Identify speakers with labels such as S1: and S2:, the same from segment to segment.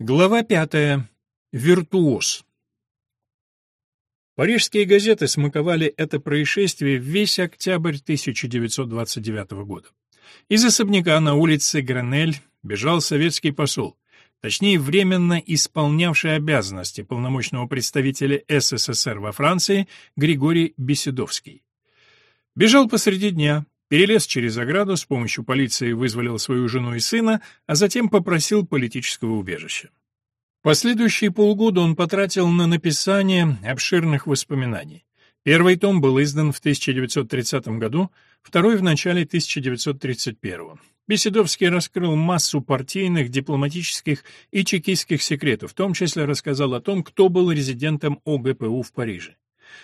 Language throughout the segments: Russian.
S1: Глава пятая. Виртуоз. Парижские газеты смаковали это происшествие весь октябрь 1929 года. Из особняка на улице Гранель бежал советский посол, точнее, временно исполнявший обязанности полномочного представителя СССР во Франции Григорий Беседовский. Бежал посреди дня, перелез через ограду, с помощью полиции вызволил свою жену и сына, а затем попросил политического убежища. Последующие полгода он потратил на написание обширных воспоминаний. Первый том был издан в 1930 году, второй — в начале 1931. Беседовский раскрыл массу партийных, дипломатических и чекистских секретов, в том числе рассказал о том, кто был резидентом ОГПУ в Париже.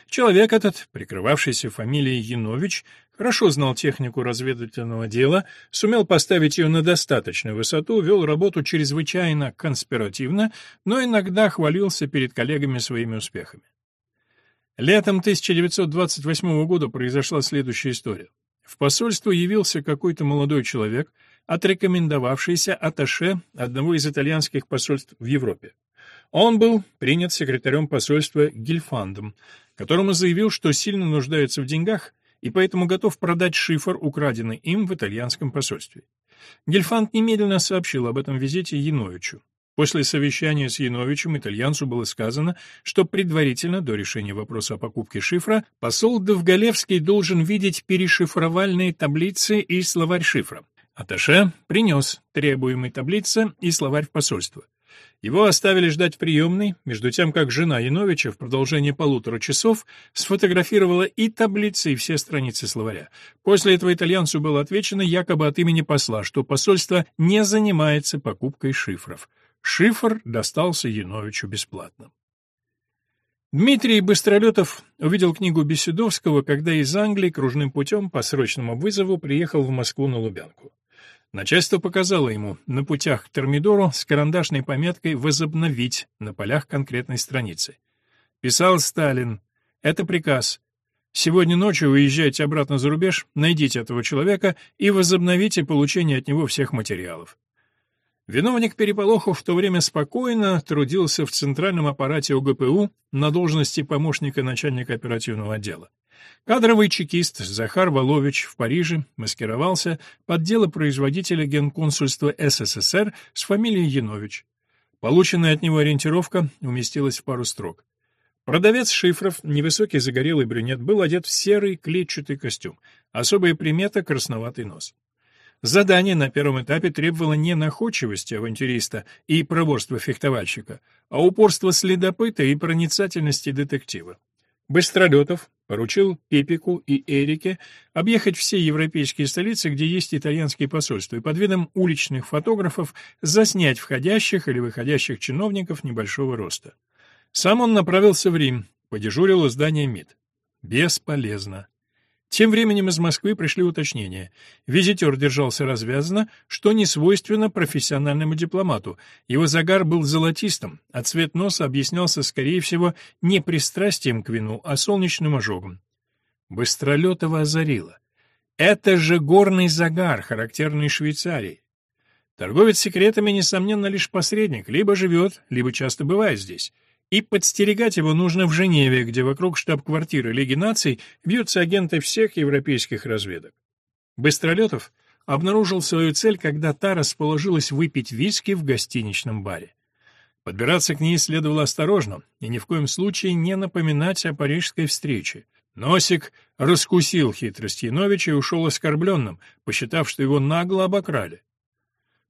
S1: Человек этот, прикрывавшийся фамилией Янович, хорошо знал технику разведывательного дела, сумел поставить ее на достаточную высоту, вел работу чрезвычайно конспиративно, но иногда хвалился перед коллегами своими успехами. Летом 1928 года произошла следующая история. В посольство явился какой-то молодой человек, отрекомендовавшийся аташе одного из итальянских посольств в Европе. Он был принят секретарем посольства Гильфандом, которому заявил, что сильно нуждается в деньгах и поэтому готов продать шифр, украденный им в итальянском посольстве. Гельфанд немедленно сообщил об этом визите Яновичу. После совещания с Яновичем итальянцу было сказано, что предварительно, до решения вопроса о покупке шифра, посол Довголевский должен видеть перешифровальные таблицы и словарь шифра. Аташе принес требуемые таблицы и словарь в посольство. Его оставили ждать в приемной, между тем как жена Яновича в продолжении полутора часов сфотографировала и таблицы, и все страницы словаря. После этого итальянцу было отвечено якобы от имени посла, что посольство не занимается покупкой шифров. Шифр достался Яновичу бесплатно. Дмитрий Быстролетов увидел книгу Беседовского, когда из Англии кружным путем по срочному вызову приехал в Москву на Лубянку. Начальство показало ему на путях к Термидору с карандашной пометкой «Возобновить» на полях конкретной страницы. Писал Сталин. Это приказ. Сегодня ночью уезжайте обратно за рубеж, найдите этого человека и возобновите получение от него всех материалов. Виновник переполоху в то время спокойно трудился в центральном аппарате ОГПУ на должности помощника начальника оперативного отдела. Кадровый чекист Захар Волович в Париже маскировался под дело производителя генконсульства СССР с фамилией Янович. Полученная от него ориентировка уместилась в пару строк. Продавец шифров, невысокий загорелый брюнет, был одет в серый клетчатый костюм, особая примета — красноватый нос. Задание на первом этапе требовало не находчивости авантюриста и проворства фехтовальщика, а упорства следопыта и проницательности детектива. Быстролетов поручил Пепику и Эрике объехать все европейские столицы, где есть итальянские посольства, и под видом уличных фотографов заснять входящих или выходящих чиновников небольшого роста. Сам он направился в Рим, подежурил у здания МИД. Бесполезно. Тем временем из Москвы пришли уточнения. Визитер держался развязанно, что не свойственно профессиональному дипломату. Его загар был золотистым, а цвет носа объяснялся, скорее всего, не пристрастием к вину, а солнечным ожогом. Быстролетова озарило. Это же горный загар, характерный Швейцарии. Торговец секретами, несомненно, лишь посредник, либо живет, либо часто бывает здесь и подстерегать его нужно в Женеве, где вокруг штаб-квартиры Лиги наций бьются агенты всех европейских разведок. Быстролетов обнаружил свою цель, когда та расположилась выпить виски в гостиничном баре. Подбираться к ней следовало осторожно и ни в коем случае не напоминать о парижской встрече. Носик раскусил хитрость Яновича и ушел оскорбленным, посчитав, что его нагло обокрали.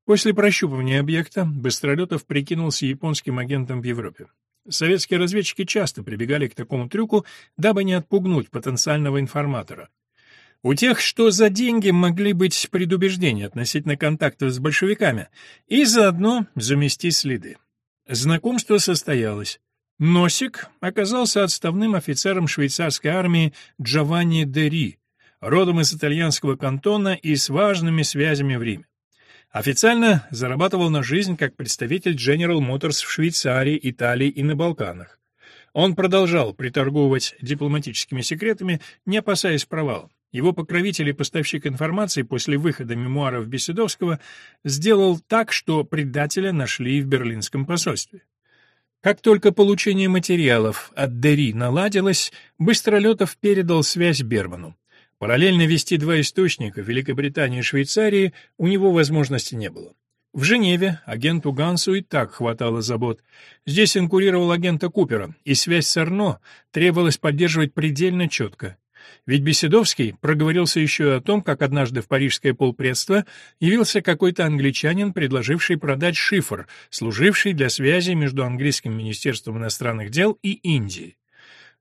S1: После прощупывания объекта Быстролетов прикинулся японским агентом в Европе. Советские разведчики часто прибегали к такому трюку, дабы не отпугнуть потенциального информатора. У тех, что за деньги, могли быть предубеждения относительно контактов с большевиками, и заодно замести следы. Знакомство состоялось. Носик оказался отставным офицером швейцарской армии Джованни Дери, родом из итальянского кантона и с важными связями в Риме. Официально зарабатывал на жизнь как представитель General Motors в Швейцарии, Италии и на Балканах. Он продолжал приторговывать дипломатическими секретами, не опасаясь провала. Его покровитель и поставщик информации после выхода мемуаров Беседовского сделал так, что предателя нашли в берлинском посольстве. Как только получение материалов от Дери наладилось, Быстролетов передал связь Берману. Параллельно вести два источника, Великобритании и Швейцарии, у него возможности не было. В Женеве агенту Гансу и так хватало забот. Здесь инкурировал агента Купера, и связь с Арно требовалось поддерживать предельно четко. Ведь Беседовский проговорился еще о том, как однажды в парижское полпредство явился какой-то англичанин, предложивший продать шифр, служивший для связи между английским министерством иностранных дел и Индией.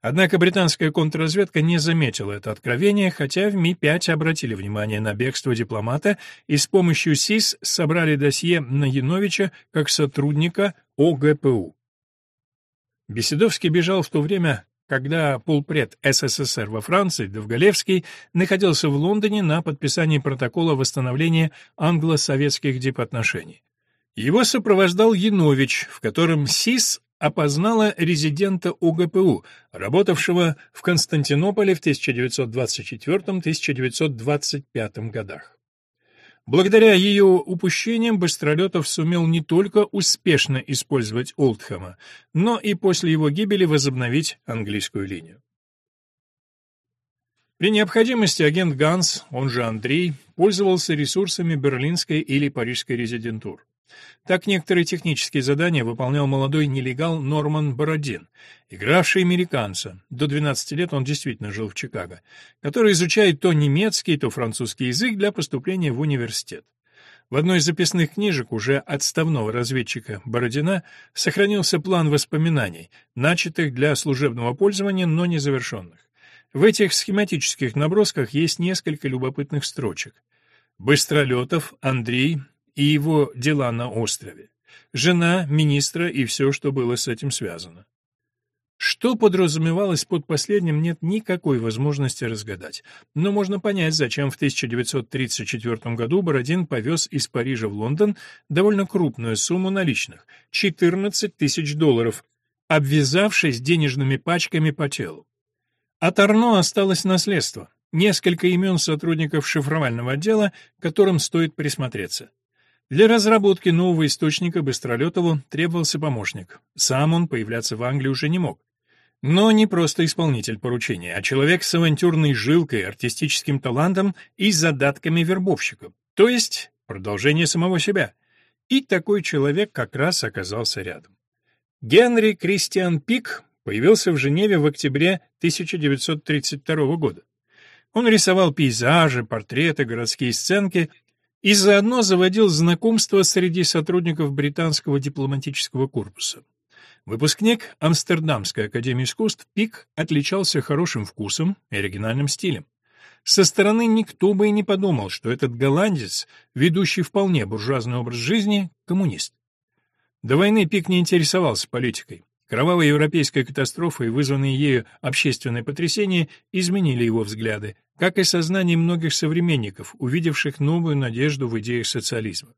S1: Однако британская контрразведка не заметила это откровение, хотя в Ми-5 обратили внимание на бегство дипломата и с помощью СИС собрали досье на Яновича как сотрудника ОГПУ. Беседовский бежал в то время, когда полпред СССР во Франции, Довголевский, находился в Лондоне на подписании протокола восстановления англо-советских дипотношений. Его сопровождал Янович, в котором СИС опознала резидента УГПУ, работавшего в Константинополе в 1924-1925 годах. Благодаря ее упущениям Быстролетов сумел не только успешно использовать Олдхэма, но и после его гибели возобновить английскую линию. При необходимости агент Ганс, он же Андрей, пользовался ресурсами берлинской или парижской резидентур. Так некоторые технические задания выполнял молодой нелегал Норман Бородин, игравший американца, до 12 лет он действительно жил в Чикаго, который изучает то немецкий, то французский язык для поступления в университет. В одной из записных книжек уже отставного разведчика Бородина сохранился план воспоминаний, начатых для служебного пользования, но не завершенных. В этих схематических набросках есть несколько любопытных строчек. Быстролетов Андрей и его дела на острове, жена министра и все, что было с этим связано. Что подразумевалось под последним, нет никакой возможности разгадать. Но можно понять, зачем в 1934 году Бородин повез из Парижа в Лондон довольно крупную сумму наличных — 14 тысяч долларов, обвязавшись денежными пачками по телу. От Арно осталось наследство — несколько имен сотрудников шифровального отдела, которым стоит присмотреться. Для разработки нового источника Быстролетову требовался помощник. Сам он появляться в Англии уже не мог. Но не просто исполнитель поручения, а человек с авантюрной жилкой, артистическим талантом и задатками вербовщика. То есть продолжение самого себя. И такой человек как раз оказался рядом. Генри Кристиан Пик появился в Женеве в октябре 1932 года. Он рисовал пейзажи, портреты, городские сценки и заодно заводил знакомства среди сотрудников британского дипломатического корпуса. Выпускник Амстердамской академии искусств Пик отличался хорошим вкусом и оригинальным стилем. Со стороны никто бы и не подумал, что этот голландец, ведущий вполне буржуазный образ жизни, коммунист. До войны Пик не интересовался политикой. Кровавая европейская катастрофа и вызванные ею общественные потрясения изменили его взгляды, как и сознание многих современников, увидевших новую надежду в идеях социализма.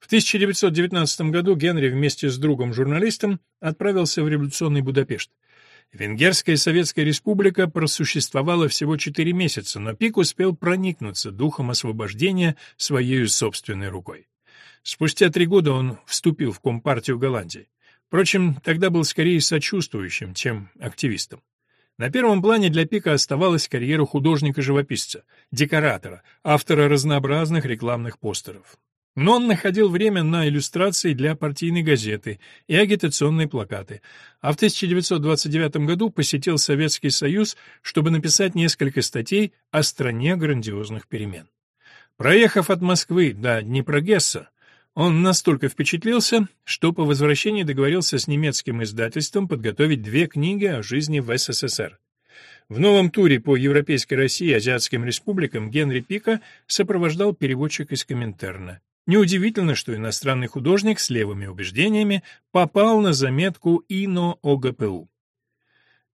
S1: В 1919 году Генри вместе с другом-журналистом отправился в революционный Будапешт. Венгерская Советская Республика просуществовала всего четыре месяца, но Пик успел проникнуться духом освобождения своей собственной рукой. Спустя три года он вступил в Компартию Голландии. Впрочем, тогда был скорее сочувствующим, чем активистом. На первом плане для Пика оставалась карьера художника-живописца, декоратора, автора разнообразных рекламных постеров. Но он находил время на иллюстрации для партийной газеты и агитационные плакаты, а в 1929 году посетил Советский Союз, чтобы написать несколько статей о стране грандиозных перемен. Проехав от Москвы до Днепрогесса, он настолько впечатлился, что по возвращении договорился с немецким издательством подготовить две книги о жизни в СССР. В новом туре по Европейской России и Азиатским республикам Генри Пика сопровождал переводчик из Коминтерна. Неудивительно, что иностранный художник с левыми убеждениями попал на заметку ИНО ОГПУ.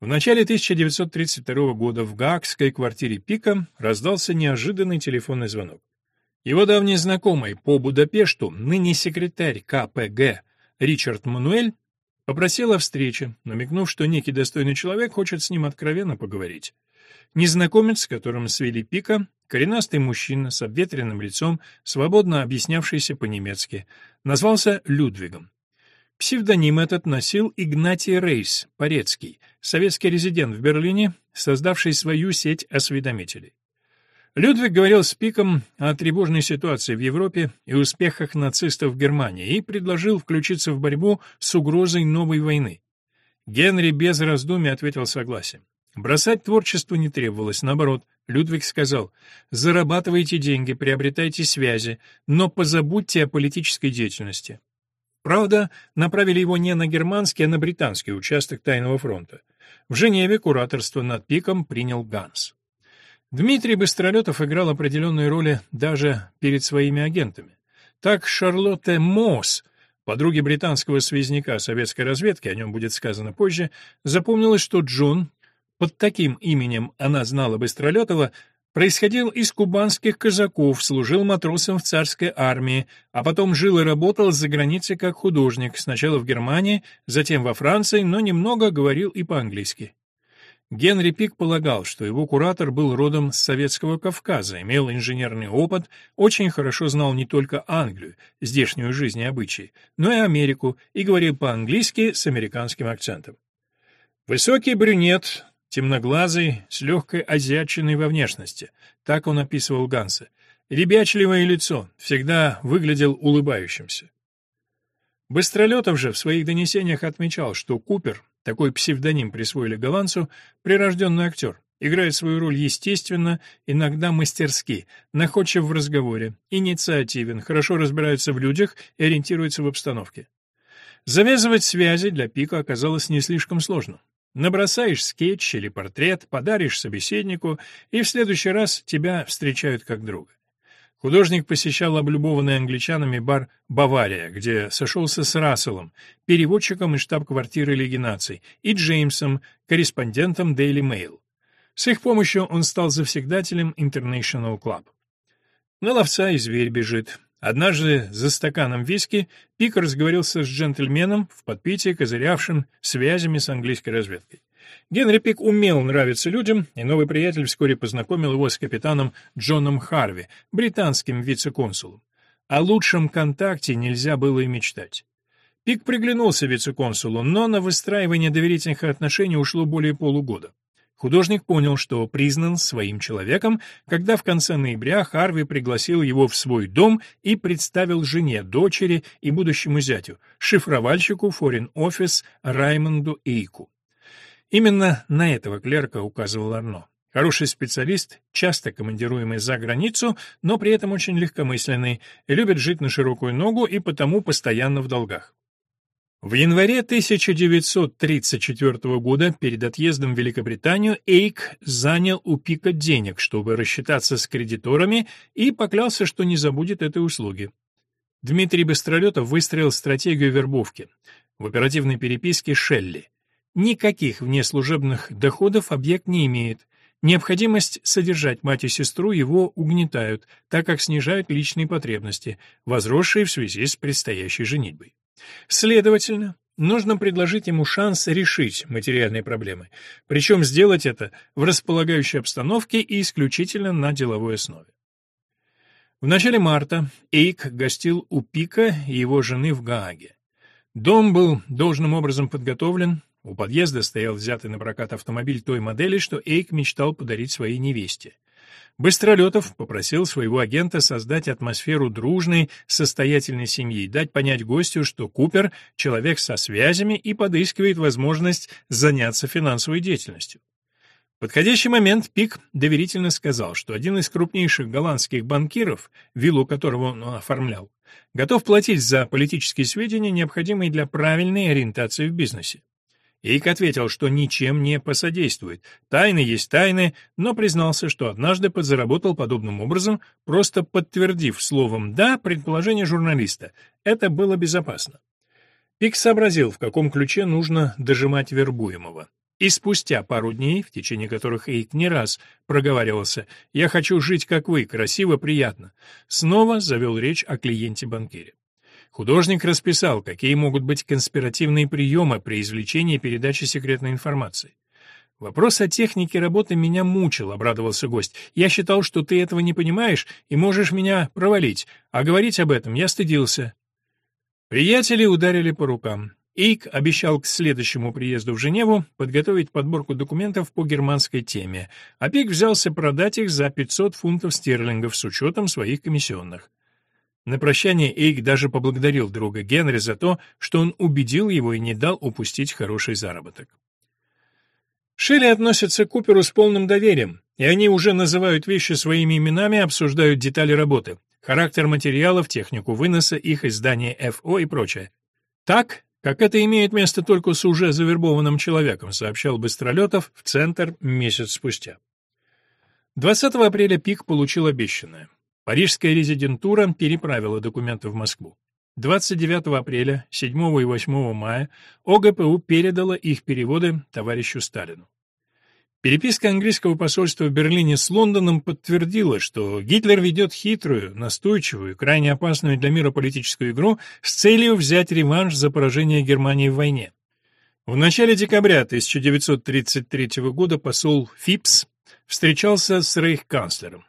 S1: В начале 1932 года в Гаагской квартире Пика раздался неожиданный телефонный звонок. Его давний знакомый по Будапешту, ныне секретарь КПГ Ричард Мануэль, Попросил о встрече, намекнув, что некий достойный человек хочет с ним откровенно поговорить. Незнакомец, с которым свели пика, коренастый мужчина с обветренным лицом, свободно объяснявшийся по-немецки, назвался Людвигом. Псевдоним этот носил Игнатий Рейс, Порецкий, советский резидент в Берлине, создавший свою сеть осведомителей. Людвиг говорил с Пиком о тревожной ситуации в Европе и успехах нацистов в Германии и предложил включиться в борьбу с угрозой новой войны. Генри без раздумий ответил согласием. Бросать творчество не требовалось, наоборот, Людвиг сказал, «Зарабатывайте деньги, приобретайте связи, но позабудьте о политической деятельности». Правда, направили его не на германский, а на британский участок Тайного фронта. В Женеве кураторство над пиком принял Ганс. Дмитрий Быстролетов играл определенные роли даже перед своими агентами. Так Шарлотте Мосс, подруге британского связняка советской разведки, о нем будет сказано позже, запомнилось, что Джон, под таким именем она знала Быстролетова, Происходил из кубанских казаков, служил матросом в царской армии, а потом жил и работал за границей как художник, сначала в Германии, затем во Франции, но немного говорил и по-английски. Генри Пик полагал, что его куратор был родом с Советского Кавказа, имел инженерный опыт, очень хорошо знал не только Англию, здешнюю жизнь и обычаи, но и Америку, и говорил по-английски с американским акцентом. Высокий брюнет, темноглазый, с легкой азиатчиной во внешности. Так он описывал Ганса. Ребячливое лицо, всегда выглядел улыбающимся. Быстролетов же в своих донесениях отмечал, что Купер, такой псевдоним присвоили голландцу, прирожденный актер, играет свою роль естественно, иногда мастерски, находчив в разговоре, инициативен, хорошо разбирается в людях и ориентируется в обстановке. Завязывать связи для Пика оказалось не слишком сложно. Набросаешь скетч или портрет, подаришь собеседнику, и в следующий раз тебя встречают как друга. Художник посещал облюбованный англичанами бар «Бавария», где сошелся с Расселом, переводчиком из штаб-квартиры Лиги наций, и Джеймсом, корреспондентом Daily Mail. С их помощью он стал завсегдателем International Club. На ловца и зверь бежит. Однажды за стаканом виски Пик разговорился с джентльменом в подпитии, козырявшим связями с английской разведкой. Генри Пик умел нравиться людям, и новый приятель вскоре познакомил его с капитаном Джоном Харви, британским вице-консулом. О лучшем контакте нельзя было и мечтать. Пик приглянулся вице-консулу, но на выстраивание доверительных отношений ушло более полугода. Художник понял, что признан своим человеком, когда в конце ноября Харви пригласил его в свой дом и представил жене, дочери и будущему зятю, шифровальщику Foreign Office Раймонду Эйку. Именно на этого клерка указывал Арно. Хороший специалист, часто командируемый за границу, но при этом очень легкомысленный, любит жить на широкую ногу и потому постоянно в долгах. В январе 1934 года перед отъездом в Великобританию Эйк занял у Пика денег, чтобы рассчитаться с кредиторами, и поклялся, что не забудет этой услуги. Дмитрий Быстролетов выстроил стратегию вербовки. В оперативной переписке Шелли. Никаких внеслужебных доходов объект не имеет. Необходимость содержать мать и сестру его угнетают, так как снижают личные потребности, возросшие в связи с предстоящей женитьбой. Следовательно, нужно предложить ему шанс решить материальные проблемы, причем сделать это в располагающей обстановке и исключительно на деловой основе. В начале марта Эйк гостил у Пика и его жены в Гааге. Дом был должным образом подготовлен, у подъезда стоял взятый на прокат автомобиль той модели, что Эйк мечтал подарить своей невесте. Быстролетов попросил своего агента создать атмосферу дружной, состоятельной семьи, дать понять гостю, что Купер — человек со связями и подыскивает возможность заняться финансовой деятельностью. В подходящий момент Пик доверительно сказал, что один из крупнейших голландских банкиров, виллу которого он оформлял, готов платить за политические сведения, необходимые для правильной ориентации в бизнесе. Эйк ответил, что ничем не посодействует. Тайны есть тайны, но признался, что однажды подзаработал подобным образом, просто подтвердив словом «да» предположение журналиста. Это было безопасно. Пик сообразил, в каком ключе нужно дожимать вербуемого. И спустя пару дней, в течение которых Эйк не раз проговаривался «Я хочу жить, как вы, красиво, приятно», снова завел речь о клиенте-банкире. Художник расписал, какие могут быть конспиративные приемы при извлечении и передаче секретной информации. «Вопрос о технике работы меня мучил», — обрадовался гость. «Я считал, что ты этого не понимаешь и можешь меня провалить, а говорить об этом я стыдился». Приятели ударили по рукам. Эйк обещал к следующему приезду в Женеву подготовить подборку документов по германской теме, а Пик взялся продать их за 500 фунтов стерлингов с учетом своих комиссионных. На прощание Эйк даже поблагодарил друга Генри за то, что он убедил его и не дал упустить хороший заработок. Шелли относится к Куперу с полным доверием, и они уже называют вещи своими именами, обсуждают детали работы, характер материалов, технику выноса, их издание ФО и прочее. Так, как это имеет место только с уже завербованным человеком, сообщал Быстролетов в Центр месяц спустя. 20 апреля Пик получил обещанное. Парижская резидентура переправила документы в Москву. 29 апреля, 7 и 8 мая ОГПУ передала их переводы товарищу Сталину. Переписка английского посольства в Берлине с Лондоном подтвердила, что Гитлер ведет хитрую, настойчивую, крайне опасную для мира политическую игру с целью взять реванш за поражение Германии в войне. В начале декабря 1933 года посол Фипс встречался с рейхканцлером.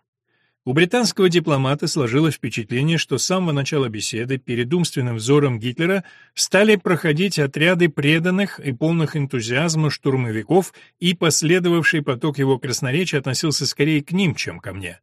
S1: У британского дипломата сложилось впечатление, что с самого начала беседы перед умственным взором Гитлера стали проходить отряды преданных и полных энтузиазма штурмовиков, и последовавший поток его красноречия относился скорее к ним, чем ко мне.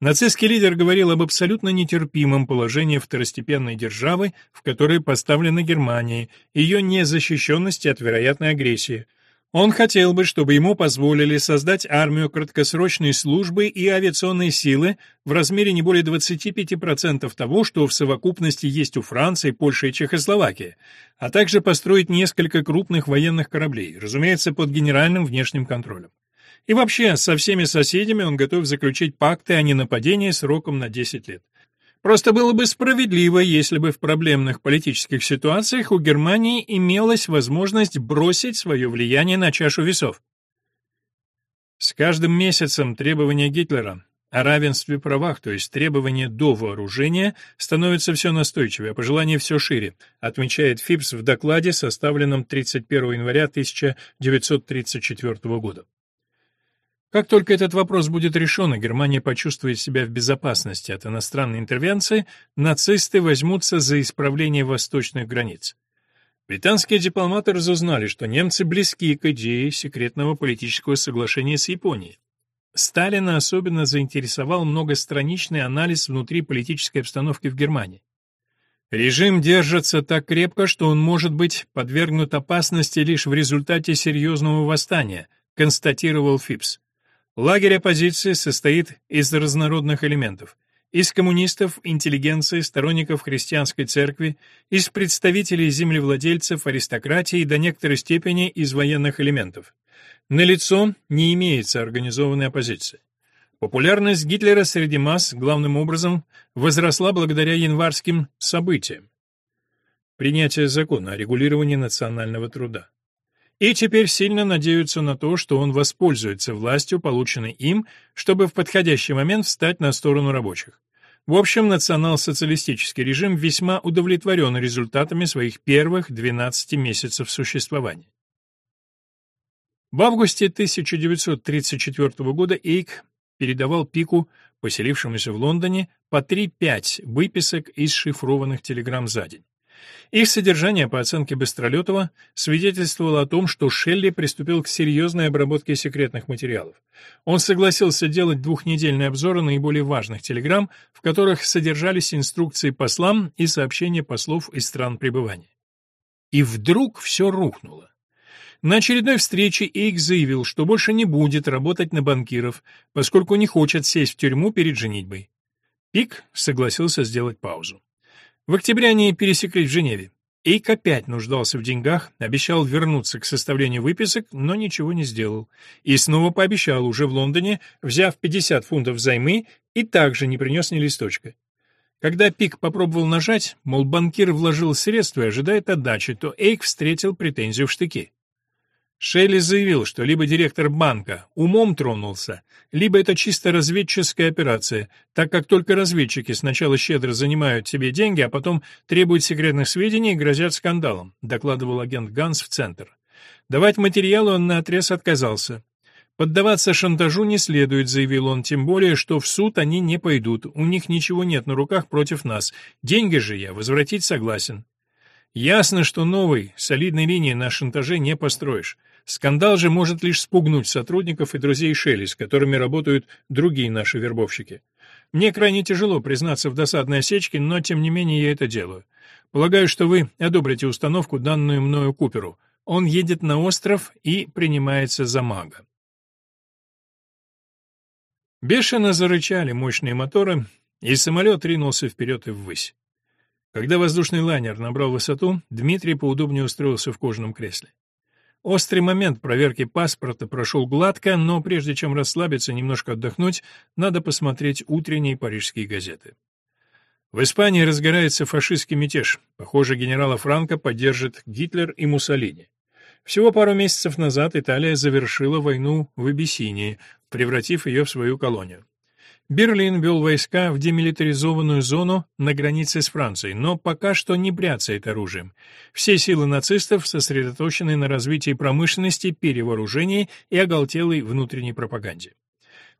S1: Нацистский лидер говорил об абсолютно нетерпимом положении второстепенной державы, в которой поставлена Германия, ее незащищенности от вероятной агрессии, он хотел бы, чтобы ему позволили создать армию краткосрочной службы и авиационные силы в размере не более 25% того, что в совокупности есть у Франции, Польши и Чехословакии, а также построить несколько крупных военных кораблей, разумеется, под генеральным внешним контролем. И вообще, со всеми соседями он готов заключить пакты о ненападении сроком на 10 лет. Просто было бы справедливо, если бы в проблемных политических ситуациях у Германии имелась возможность бросить свое влияние на чашу весов. С каждым месяцем требования Гитлера о равенстве правах, то есть требования до вооружения, становятся все настойчивее, а пожелания все шире, отмечает ФИПС в докладе, составленном 31 января 1934 года. Как только этот вопрос будет решен, и Германия почувствует себя в безопасности от иностранной интервенции, нацисты возьмутся за исправление восточных границ. Британские дипломаты разузнали, что немцы близки к идее секретного политического соглашения с Японией. Сталина особенно заинтересовал многостраничный анализ внутриполитической обстановки в Германии. Режим держится так крепко, что он может быть подвергнут опасности лишь в результате серьезного восстания, констатировал Фипс. Лагерь оппозиции состоит из разнородных элементов. Из коммунистов, интеллигенции, сторонников христианской церкви, из представителей землевладельцев, аристократии и до некоторой степени из военных элементов. Налицо не имеется организованной оппозиции. Популярность Гитлера среди масс, главным образом, возросла благодаря январским событиям. Принятие закона о регулировании национального труда и теперь сильно надеются на то, что он воспользуется властью, полученной им, чтобы в подходящий момент встать на сторону рабочих. В общем, национал-социалистический режим весьма удовлетворен результатами своих первых 12 месяцев существования. В августе 1934 года Эйк передавал Пику, поселившемуся в Лондоне, по 3-5 выписок из шифрованных телеграмм за день. Их содержание, по оценке Быстролетова, свидетельствовало о том, что Шелли приступил к серьезной обработке секретных материалов. Он согласился делать двухнедельные обзоры наиболее важных телеграмм, в которых содержались инструкции послам и сообщения послов из стран пребывания. И вдруг все рухнуло. На очередной встрече Эйк заявил, что больше не будет работать на банкиров, поскольку не хочет сесть в тюрьму перед женитьбой. Пик согласился сделать паузу. В октябре они пересеклись в Женеве. Эйк опять нуждался в деньгах, обещал вернуться к составлению выписок, но ничего не сделал. И снова пообещал уже в Лондоне, взяв 50 фунтов займы, и также не принес ни листочка. Когда Пик попробовал нажать, мол, банкир вложил средства и ожидает отдачи, то Эйк встретил претензию в штыки. Шелли заявил, что либо директор банка умом тронулся, либо это чисто разведческая операция, так как только разведчики сначала щедро занимают себе деньги, а потом требуют секретных сведений и грозят скандалом, докладывал агент Ганс в центр. Давать материалы он наотрез отказался. Поддаваться шантажу не следует, заявил он, тем более, что в суд они не пойдут, у них ничего нет на руках против нас. Деньги же я возвратить согласен. Ясно, что новой, солидной линии на шантаже не построишь. Скандал же может лишь спугнуть сотрудников и друзей Шелли, с которыми работают другие наши вербовщики. Мне крайне тяжело признаться в досадной осечке, но тем не менее я это делаю. Полагаю, что вы одобрите установку, данную мною Куперу. Он едет на остров и принимается за мага. Бешено зарычали мощные моторы, и самолет ринулся вперед и ввысь. Когда воздушный лайнер набрал высоту, Дмитрий поудобнее устроился в кожаном кресле. Острый момент проверки паспорта прошел гладко, но прежде чем расслабиться, немножко отдохнуть, надо посмотреть утренние парижские газеты. В Испании разгорается фашистский мятеж. Похоже, генерала Франко поддержит Гитлер и Муссолини. Всего пару месяцев назад Италия завершила войну в Абиссинии, превратив ее в свою колонию. Берлин вел войска в демилитаризованную зону на границе с Францией, но пока что не бряцает оружием. Все силы нацистов сосредоточены на развитии промышленности, перевооружении и оголтелой внутренней пропаганде.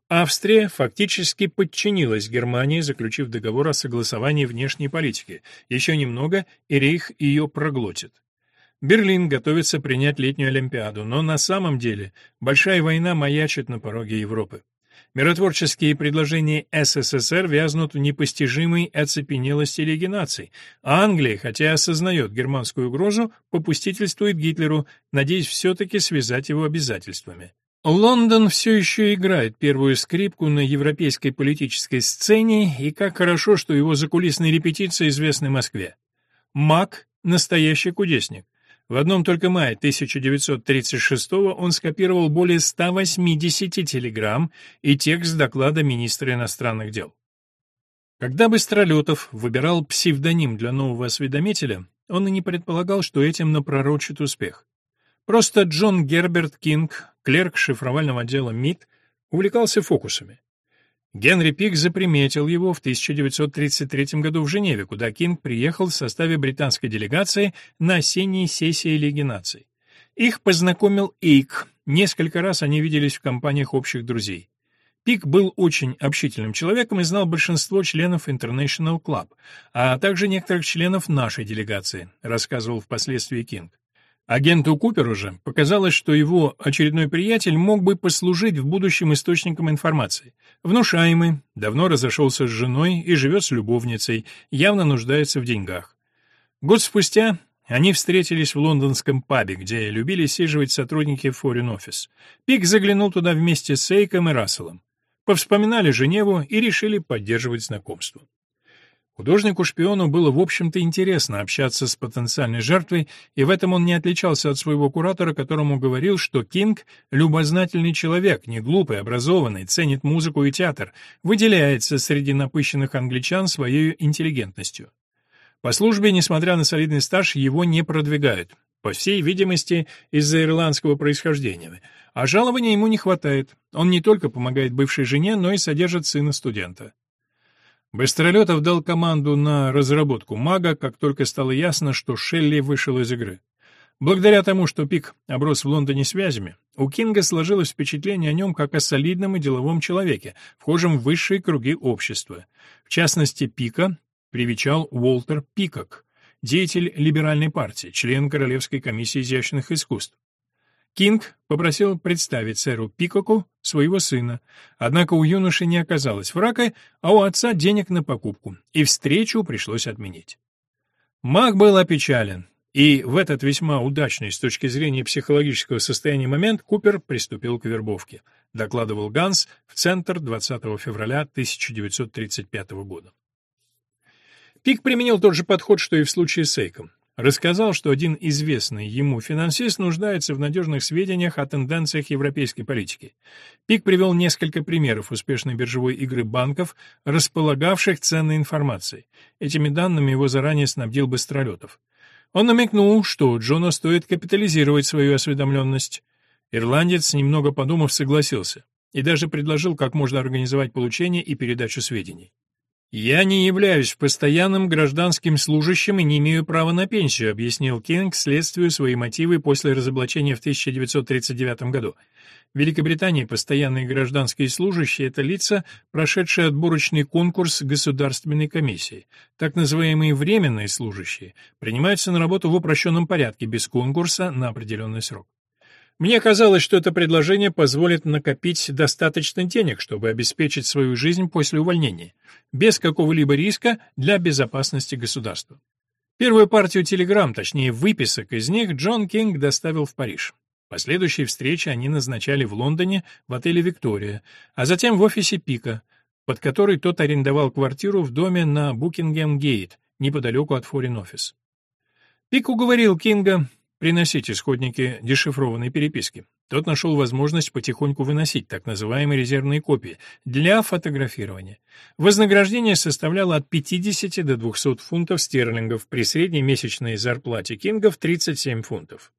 S1: Австрия фактически подчинилась Германии, заключив договор о согласовании внешней политики. Еще немного, и Рейх ее проглотит. Берлин готовится принять летнюю Олимпиаду, но на самом деле большая война маячит на пороге Европы. Миротворческие предложения СССР вязнут в непостижимой оцепенелости Лиги наций, а Англия, хотя осознает германскую угрозу, попустительствует Гитлеру, надеясь все-таки связать его обязательствами. Лондон все еще играет первую скрипку на европейской политической сцене, и как хорошо, что его закулисные репетиции известны Москве. Мак — настоящий кудесник. В одном только мае 1936 он скопировал более 180 телеграмм и текст доклада министра иностранных дел. Когда Быстролетов выбирал псевдоним для нового осведомителя, он и не предполагал, что этим напророчит успех. Просто Джон Герберт Кинг, клерк шифровального отдела МИД, увлекался фокусами. Генри Пик заприметил его в 1933 году в Женеве, куда Кинг приехал в составе британской делегации на осенней сессии Лиги наций. Их познакомил Эйк, несколько раз они виделись в компаниях общих друзей. Пик был очень общительным человеком и знал большинство членов International Club, а также некоторых членов нашей делегации, рассказывал впоследствии Кинг. Агенту Куперу же показалось, что его очередной приятель мог бы послужить в будущем источником информации. Внушаемый, давно разошелся с женой и живет с любовницей, явно нуждается в деньгах. Год спустя они встретились в лондонском пабе, где любили сиживать сотрудники Foreign Office. Пик заглянул туда вместе с Эйком и Расселом. Повспоминали Женеву и решили поддерживать знакомство. Художнику-шпиону было, в общем-то, интересно общаться с потенциальной жертвой, и в этом он не отличался от своего куратора, которому говорил, что Кинг — любознательный человек, не глупый, образованный, ценит музыку и театр, выделяется среди напыщенных англичан своей интеллигентностью. По службе, несмотря на солидный стаж, его не продвигают, по всей видимости, из-за ирландского происхождения, а жалования ему не хватает. Он не только помогает бывшей жене, но и содержит сына студента. Быстролетов дал команду на разработку мага, как только стало ясно, что Шелли вышел из игры. Благодаря тому, что Пик оброс в Лондоне связями, у Кинга сложилось впечатление о нем как о солидном и деловом человеке, вхожем в высшие круги общества. В частности, Пика привечал Уолтер Пикок, деятель либеральной партии, член Королевской комиссии изящных искусств. Кинг попросил представить сэру Пикоку своего сына, однако у юноши не оказалось фрака, а у отца денег на покупку, и встречу пришлось отменить. Маг был опечален, и в этот весьма удачный с точки зрения психологического состояния момент Купер приступил к вербовке, докладывал Ганс в Центр 20 февраля 1935 года. Пик применил тот же подход, что и в случае с Эйком. Рассказал, что один известный ему финансист нуждается в надежных сведениях о тенденциях европейской политики. Пик привел несколько примеров успешной биржевой игры банков, располагавших ценной информацией. Этими данными его заранее снабдил Быстролетов. Он намекнул, что Джону стоит капитализировать свою осведомленность. Ирландец, немного подумав, согласился и даже предложил, как можно организовать получение и передачу сведений. «Я не являюсь постоянным гражданским служащим и не имею права на пенсию», объяснил Кинг следствию свои мотивы после разоблачения в 1939 году. В Великобритании постоянные гражданские служащие – это лица, прошедшие отборочный конкурс Государственной комиссии. Так называемые временные служащие принимаются на работу в упрощенном порядке, без конкурса на определенный срок. Мне казалось, что это предложение позволит накопить достаточно денег, чтобы обеспечить свою жизнь после увольнения, без какого-либо риска для безопасности государства. Первую партию телеграмм, точнее выписок из них, Джон Кинг доставил в Париж. Последующие встречи они назначали в Лондоне в отеле «Виктория», а затем в офисе Пика, под который тот арендовал квартиру в доме на Букингем-Гейт, неподалеку от Форин-офис. Пик уговорил Кинга приносить исходники дешифрованной переписки. Тот нашел возможность потихоньку выносить так называемые резервные копии для фотографирования. Вознаграждение составляло от 50 до 200 фунтов стерлингов при средней месячной зарплате Кинга в 37 фунтов.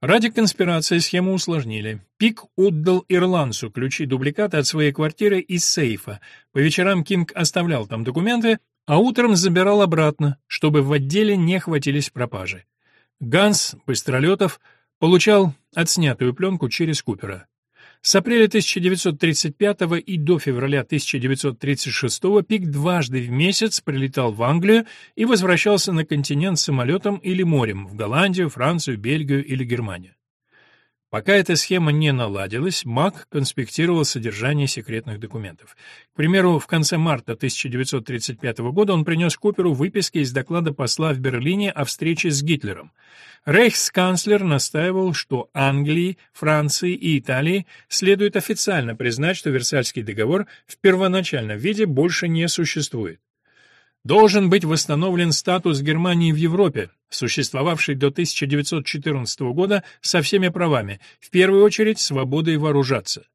S1: Ради конспирации схему усложнили. Пик отдал ирландцу ключи дубликата от своей квартиры из сейфа. По вечерам Кинг оставлял там документы, а утром забирал обратно, чтобы в отделе не хватились пропажи. Ганс Быстролетов получал отснятую пленку через Купера. С апреля 1935 и до февраля 1936 Пик дважды в месяц прилетал в Англию и возвращался на континент самолетом или морем в Голландию, Францию, Бельгию или Германию. Пока эта схема не наладилась, МАК конспектировал содержание секретных документов. К примеру, в конце марта 1935 года он принес Куперу выписки из доклада посла в Берлине о встрече с Гитлером. Рейхсканцлер настаивал, что Англии, Франции и Италии следует официально признать, что Версальский договор в первоначальном виде больше не существует. Должен быть восстановлен статус Германии в Европе, существовавший до 1914 года со всеми правами, в первую очередь свободой вооружаться.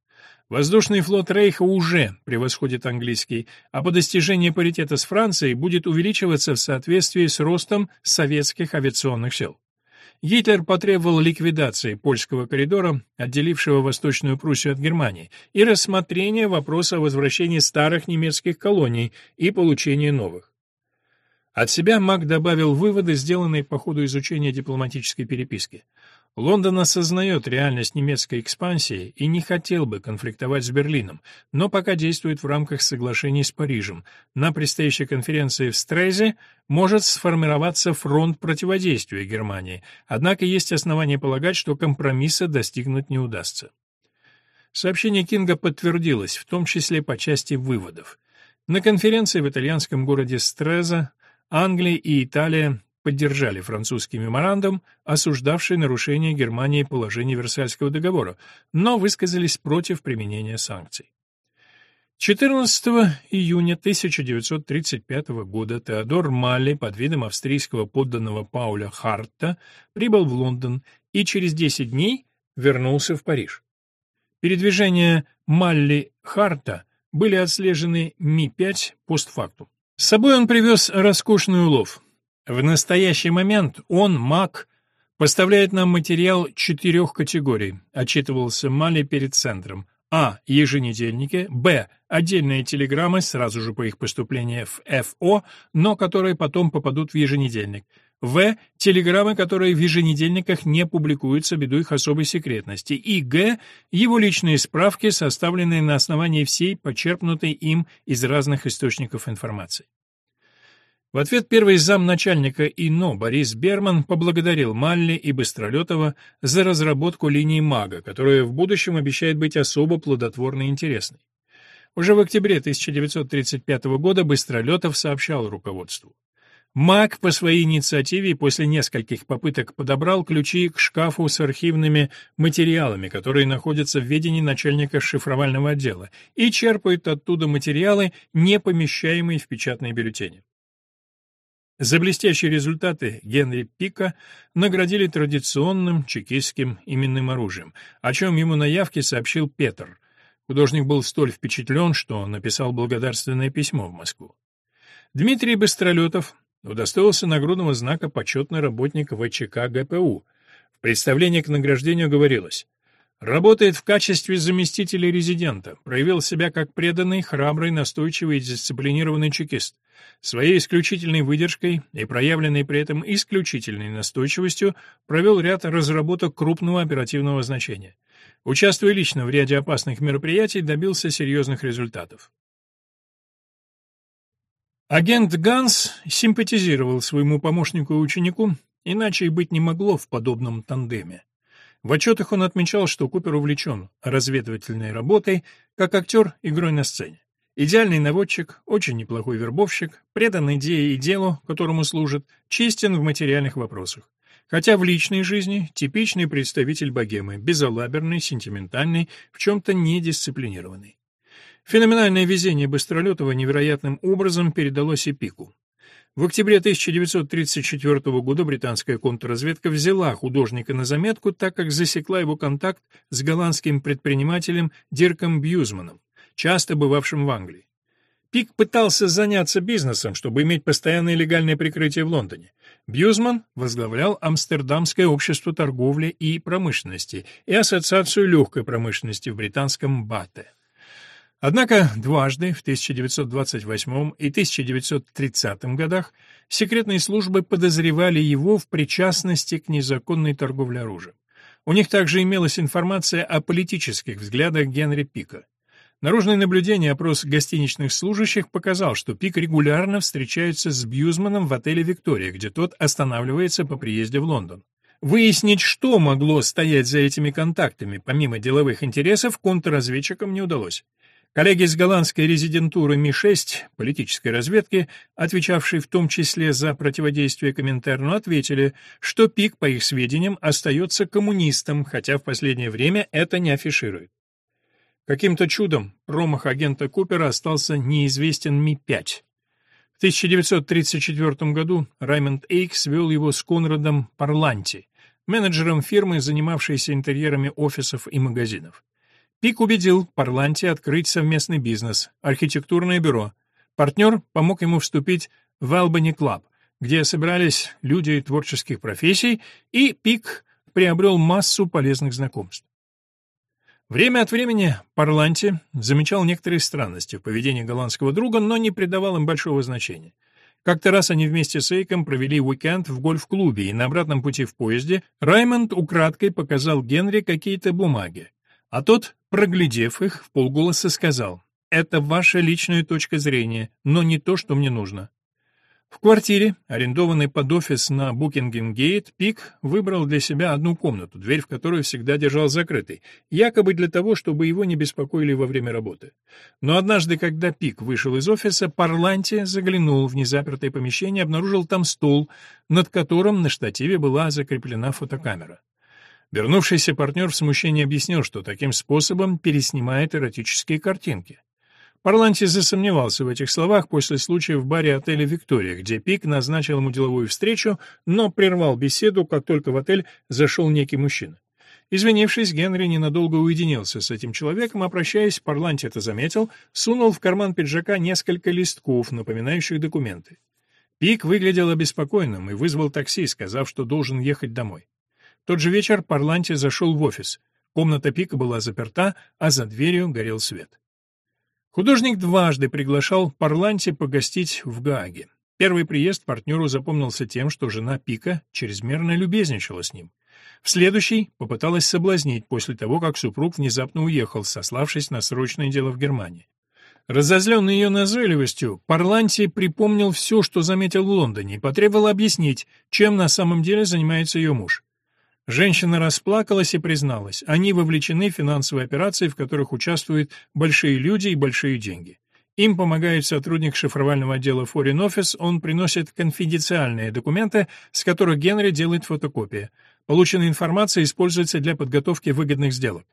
S1: Воздушный флот Рейха уже превосходит английский, а по достижении паритета с Францией будет увеличиваться в соответствии с ростом советских авиационных сил. Гитлер потребовал ликвидации польского коридора, отделившего Восточную Пруссию от Германии, и рассмотрения вопроса о возвращении старых немецких колоний и получении новых. От себя Мак добавил выводы, сделанные по ходу изучения дипломатической переписки. Лондон осознает реальность немецкой экспансии и не хотел бы конфликтовать с Берлином, но пока действует в рамках соглашений с Парижем. На предстоящей конференции в Стрезе может сформироваться фронт противодействия Германии, однако есть основания полагать, что компромисса достигнуть не удастся. Сообщение Кинга подтвердилось, в том числе по части выводов. На конференции в итальянском городе Стреза Англия и Италия поддержали французский меморандум, осуждавший нарушение Германии положений Версальского договора, но высказались против применения санкций. 14 июня 1935 года Теодор Малли под видом австрийского подданного Пауля Харта прибыл в Лондон и через 10 дней вернулся в Париж. Передвижения Малли Харта были отслежены Ми-5 постфактум. С собой он привез роскошный улов. В настоящий момент он, маг, поставляет нам материал четырех категорий, отчитывался Мали перед центром. А. Еженедельники. Б. Отдельные телеграммы, сразу же по их поступлению в ФО, но которые потом попадут в еженедельник. В. Телеграммы, которые в еженедельниках не публикуются ввиду их особой секретности. И Г. Его личные справки, составленные на основании всей почерпнутой им из разных источников информации. В ответ первый замначальника ИНО Борис Берман поблагодарил Малли и Быстролетова за разработку линии МАГа, которая в будущем обещает быть особо плодотворной и интересной. Уже в октябре 1935 года Быстролетов сообщал руководству. Мак по своей инициативе после нескольких попыток подобрал ключи к шкафу с архивными материалами, которые находятся в ведении начальника шифровального отдела, и черпает оттуда материалы, не помещаемые в печатные бюллетени. За блестящие результаты Генри Пика наградили традиционным чекистским именным оружием, о чем ему на явке сообщил Петр. Художник был столь впечатлен, что написал благодарственное письмо в Москву. Дмитрий Быстролетов удостоился нагрудного знака «Почетный работник ВЧК ГПУ». В представлении к награждению говорилось Работает в качестве заместителя резидента, проявил себя как преданный, храбрый, настойчивый и дисциплинированный чекист. Своей исключительной выдержкой и проявленной при этом исключительной настойчивостью провел ряд разработок крупного оперативного значения. Участвуя лично в ряде опасных мероприятий, добился серьезных результатов. Агент Ганс симпатизировал своему помощнику и ученику, иначе и быть не могло в подобном тандеме. В отчетах он отмечал, что Купер увлечен разведывательной работой, как актер игрой на сцене. Идеальный наводчик, очень неплохой вербовщик, предан идее и делу, которому служит, честен в материальных вопросах. Хотя в личной жизни типичный представитель богемы, безалаберный, сентиментальный, в чем-то недисциплинированный. Феноменальное везение Быстролетова невероятным образом передалось и Пику. В октябре 1934 года британская контрразведка взяла художника на заметку, так как засекла его контакт с голландским предпринимателем Дирком Бьюзманом, часто бывавшим в Англии. Пик пытался заняться бизнесом, чтобы иметь постоянное легальное прикрытие в Лондоне. Бьюзман возглавлял Амстердамское общество торговли и промышленности и Ассоциацию легкой промышленности в британском БАТе. Однако дважды, в 1928 и 1930 годах, секретные службы подозревали его в причастности к незаконной торговле оружием. У них также имелась информация о политических взглядах Генри Пика. Наружное наблюдение опрос гостиничных служащих показал, что Пик регулярно встречается с Бьюзманом в отеле «Виктория», где тот останавливается по приезде в Лондон. Выяснить, что могло стоять за этими контактами, помимо деловых интересов, контрразведчикам не удалось. Коллеги из голландской резидентуры Ми-6, политической разведки, отвечавшие в том числе за противодействие Коминтерну, ответили, что ПИК, по их сведениям, остается коммунистом, хотя в последнее время это не афиширует. Каким-то чудом промах агента Купера остался неизвестен Ми-5. В 1934 году Раймонд Эйкс вел его с Конрадом Парланти, менеджером фирмы, занимавшейся интерьерами офисов и магазинов. Пик убедил Парланти открыть совместный бизнес – архитектурное бюро. Партнер помог ему вступить в Albany Club, где собирались люди творческих профессий, и Пик приобрел массу полезных знакомств. Время от времени Парланти замечал некоторые странности в поведении голландского друга, но не придавал им большого значения. Как-то раз они вместе с Эйком провели уикенд в гольф-клубе, и на обратном пути в поезде Раймонд украдкой показал Генри какие-то бумаги. А тот, проглядев их, в полголоса сказал, «Это ваша личная точка зрения, но не то, что мне нужно». В квартире, арендованной под офис на Букингем-гейт, Пик выбрал для себя одну комнату, дверь в которую всегда держал закрытой, якобы для того, чтобы его не беспокоили во время работы. Но однажды, когда Пик вышел из офиса, Парланти заглянул в незапертое помещение и обнаружил там стол, над которым на штативе была закреплена фотокамера. Вернувшийся партнер в смущении объяснил, что таким способом переснимает эротические картинки. Парланти засомневался в этих словах после случая в баре отеля «Виктория», где Пик назначил ему деловую встречу, но прервал беседу, как только в отель зашел некий мужчина. Извинившись, Генри ненадолго уединился с этим человеком, а прощаясь, Парланти это заметил, сунул в карман пиджака несколько листков, напоминающих документы. Пик выглядел обеспокоенным и вызвал такси, сказав, что должен ехать домой тот же вечер Парланти зашел в офис. Комната Пика была заперта, а за дверью горел свет. Художник дважды приглашал Парланти погостить в Гааге. Первый приезд партнеру запомнился тем, что жена Пика чрезмерно любезничала с ним. В следующий попыталась соблазнить после того, как супруг внезапно уехал, сославшись на срочное дело в Германии. Разозленный ее назойливостью, Парланти припомнил все, что заметил в Лондоне, и потребовал объяснить, чем на самом деле занимается ее муж. Женщина расплакалась и призналась, они вовлечены в финансовые операции, в которых участвуют большие люди и большие деньги. Им помогает сотрудник шифровального отдела Foreign Office, он приносит конфиденциальные документы, с которых Генри делает фотокопии. Полученная информация используется для подготовки выгодных сделок.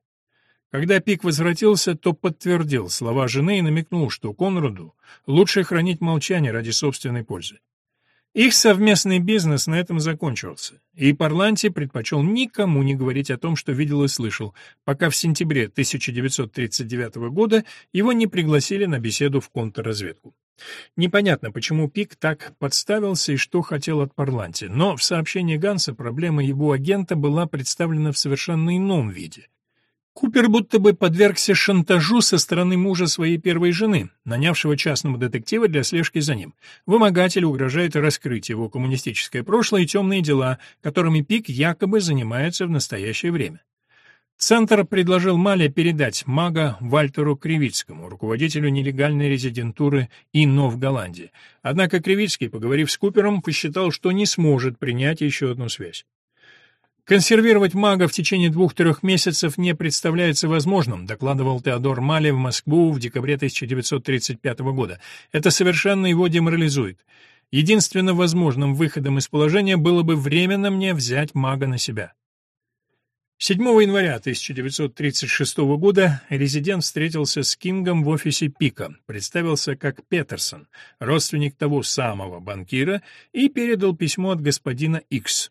S1: Когда Пик возвратился, то подтвердил слова жены и намекнул, что Конраду лучше хранить молчание ради собственной пользы. Их совместный бизнес на этом закончился, и Парланти предпочел никому не говорить о том, что видел и слышал, пока в сентябре 1939 года его не пригласили на беседу в контрразведку. Непонятно, почему Пик так подставился и что хотел от Парланти, но в сообщении Ганса проблема его агента была представлена в совершенно ином виде. Купер будто бы подвергся шантажу со стороны мужа своей первой жены, нанявшего частного детектива для слежки за ним. Вымогатель угрожает раскрыть его коммунистическое прошлое и темные дела, которыми Пик якобы занимается в настоящее время. Центр предложил Мале передать мага Вальтеру Кривицкому, руководителю нелегальной резидентуры ИНО в Голландии. Однако Кривицкий, поговорив с Купером, посчитал, что не сможет принять еще одну связь. Консервировать мага в течение двух-трех месяцев не представляется возможным, докладывал Теодор Мали в Москву в декабре 1935 года. Это совершенно его деморализует. Единственным возможным выходом из положения было бы временно мне взять мага на себя. 7 января 1936 года резидент встретился с Кингом в офисе Пика, представился как Петерсон, родственник того самого банкира, и передал письмо от господина Икс.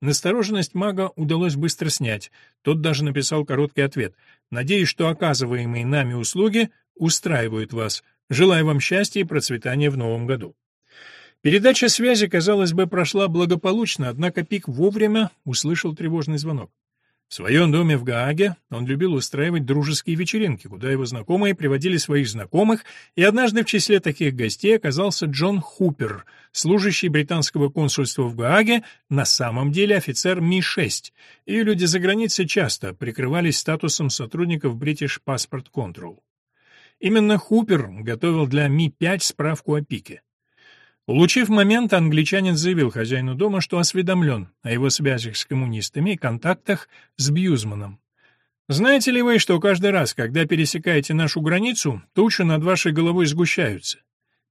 S1: Настороженность мага удалось быстро снять. Тот даже написал короткий ответ. «Надеюсь, что оказываемые нами услуги устраивают вас. Желаю вам счастья и процветания в новом году». Передача связи, казалось бы, прошла благополучно, однако Пик вовремя услышал тревожный звонок. В своем доме в Гааге он любил устраивать дружеские вечеринки, куда его знакомые приводили своих знакомых, и однажды в числе таких гостей оказался Джон Хупер, служащий британского консульства в Гааге, на самом деле офицер Ми-6, и люди за границей часто прикрывались статусом сотрудников British Passport Control. Именно Хупер готовил для Ми-5 справку о пике. Улучив момент, англичанин заявил хозяину дома, что осведомлен о его связях с коммунистами и контактах с Бьюзманом. «Знаете ли вы, что каждый раз, когда пересекаете нашу границу, тучи над вашей головой сгущаются?»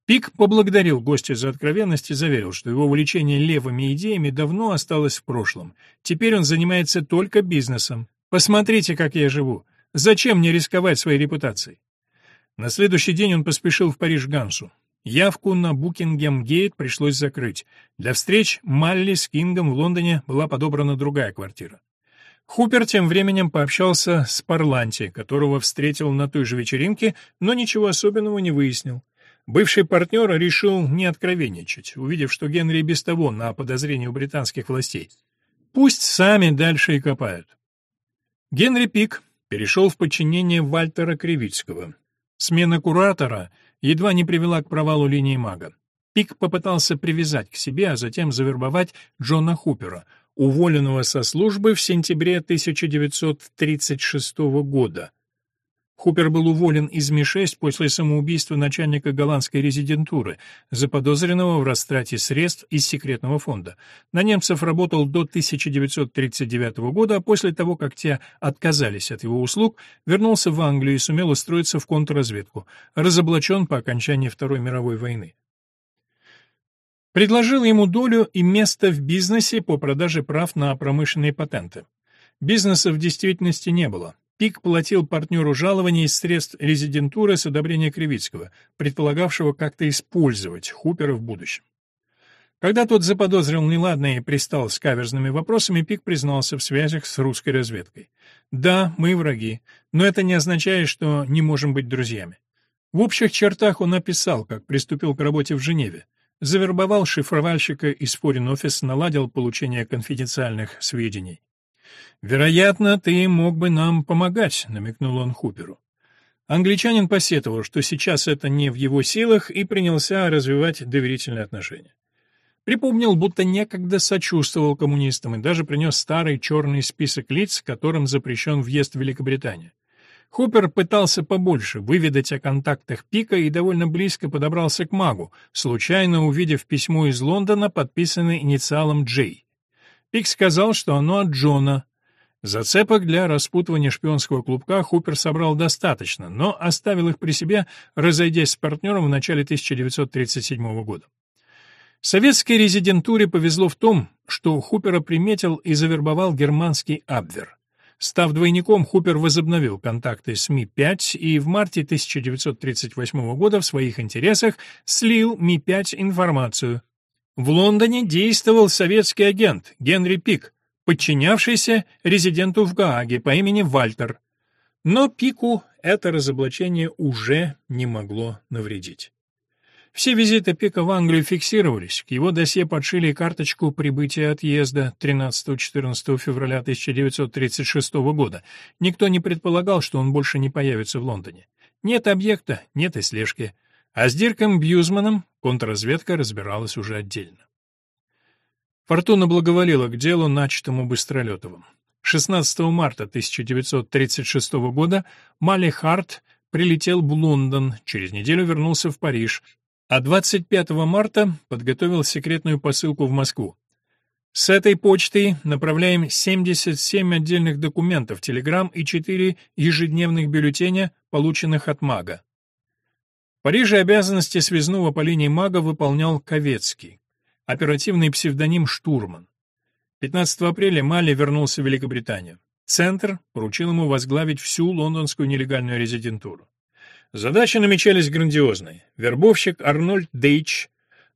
S1: Пик поблагодарил гостя за откровенность и заверил, что его увлечение левыми идеями давно осталось в прошлом. Теперь он занимается только бизнесом. «Посмотрите, как я живу. Зачем мне рисковать своей репутацией?» На следующий день он поспешил в Париж Гансу. Явку на Букингем-гейт пришлось закрыть. Для встреч Малли с Кингом в Лондоне была подобрана другая квартира. Хупер тем временем пообщался с Парланти, которого встретил на той же вечеринке, но ничего особенного не выяснил. Бывший партнер решил не откровенничать, увидев, что Генри без того на подозрение у британских властей. Пусть сами дальше и копают. Генри Пик перешел в подчинение Вальтера Кривицкого. Смена куратора — едва не привела к провалу линии мага. Пик попытался привязать к себе, а затем завербовать Джона Хупера, уволенного со службы в сентябре 1936 года. Хупер был уволен из Ми-6 после самоубийства начальника голландской резидентуры, заподозренного в растрате средств из секретного фонда. На немцев работал до 1939 года, а после того, как те отказались от его услуг, вернулся в Англию и сумел устроиться в контрразведку, разоблачен по окончании Второй мировой войны. Предложил ему долю и место в бизнесе по продаже прав на промышленные патенты. Бизнеса в действительности не было. Пик платил партнеру жалование из средств резидентуры с одобрения Кривицкого, предполагавшего как-то использовать Хупера в будущем. Когда тот заподозрил неладное и пристал с каверзными вопросами, Пик признался в связях с русской разведкой. «Да, мы враги, но это не означает, что не можем быть друзьями». В общих чертах он описал, как приступил к работе в Женеве. Завербовал шифровальщика из Office, наладил получение конфиденциальных сведений. «Вероятно, ты мог бы нам помогать», — намекнул он Хуперу. Англичанин посетовал, что сейчас это не в его силах, и принялся развивать доверительные отношения. Припомнил, будто некогда сочувствовал коммунистам и даже принес старый черный список лиц, которым запрещен въезд в Великобританию. Хупер пытался побольше выведать о контактах Пика и довольно близко подобрался к магу, случайно увидев письмо из Лондона, подписанное инициалом «Джей». Пик сказал, что оно от Джона. Зацепок для распутывания шпионского клубка Хупер собрал достаточно, но оставил их при себе, разойдясь с партнером в начале 1937 года. Советской резидентуре повезло в том, что Хупера приметил и завербовал германский Абвер. Став двойником, Хупер возобновил контакты с Ми-5 и в марте 1938 года в своих интересах слил Ми-5 информацию, в Лондоне действовал советский агент Генри Пик, подчинявшийся резиденту в Гааге по имени Вальтер. Но Пику это разоблачение уже не могло навредить. Все визиты Пика в Англию фиксировались, к его досье подшили карточку прибытия отъезда 13-14 февраля 1936 года. Никто не предполагал, что он больше не появится в Лондоне. Нет объекта, нет и слежки. А с Дирком Бьюзманом контрразведка разбиралась уже отдельно. Фортуна благоволила к делу, начатому Быстролетовым. 16 марта 1936 года Мали Харт прилетел в Лондон, через неделю вернулся в Париж, а 25 марта подготовил секретную посылку в Москву. С этой почтой направляем 77 отдельных документов, телеграмм и 4 ежедневных бюллетеня, полученных от МАГа. В Париже обязанности связного по линии МАГа выполнял Ковецкий, оперативный псевдоним «Штурман». 15 апреля Мали вернулся в Великобританию. Центр поручил ему возглавить всю лондонскую нелегальную резидентуру. Задачи намечались грандиозные. Вербовщик Арнольд Дейч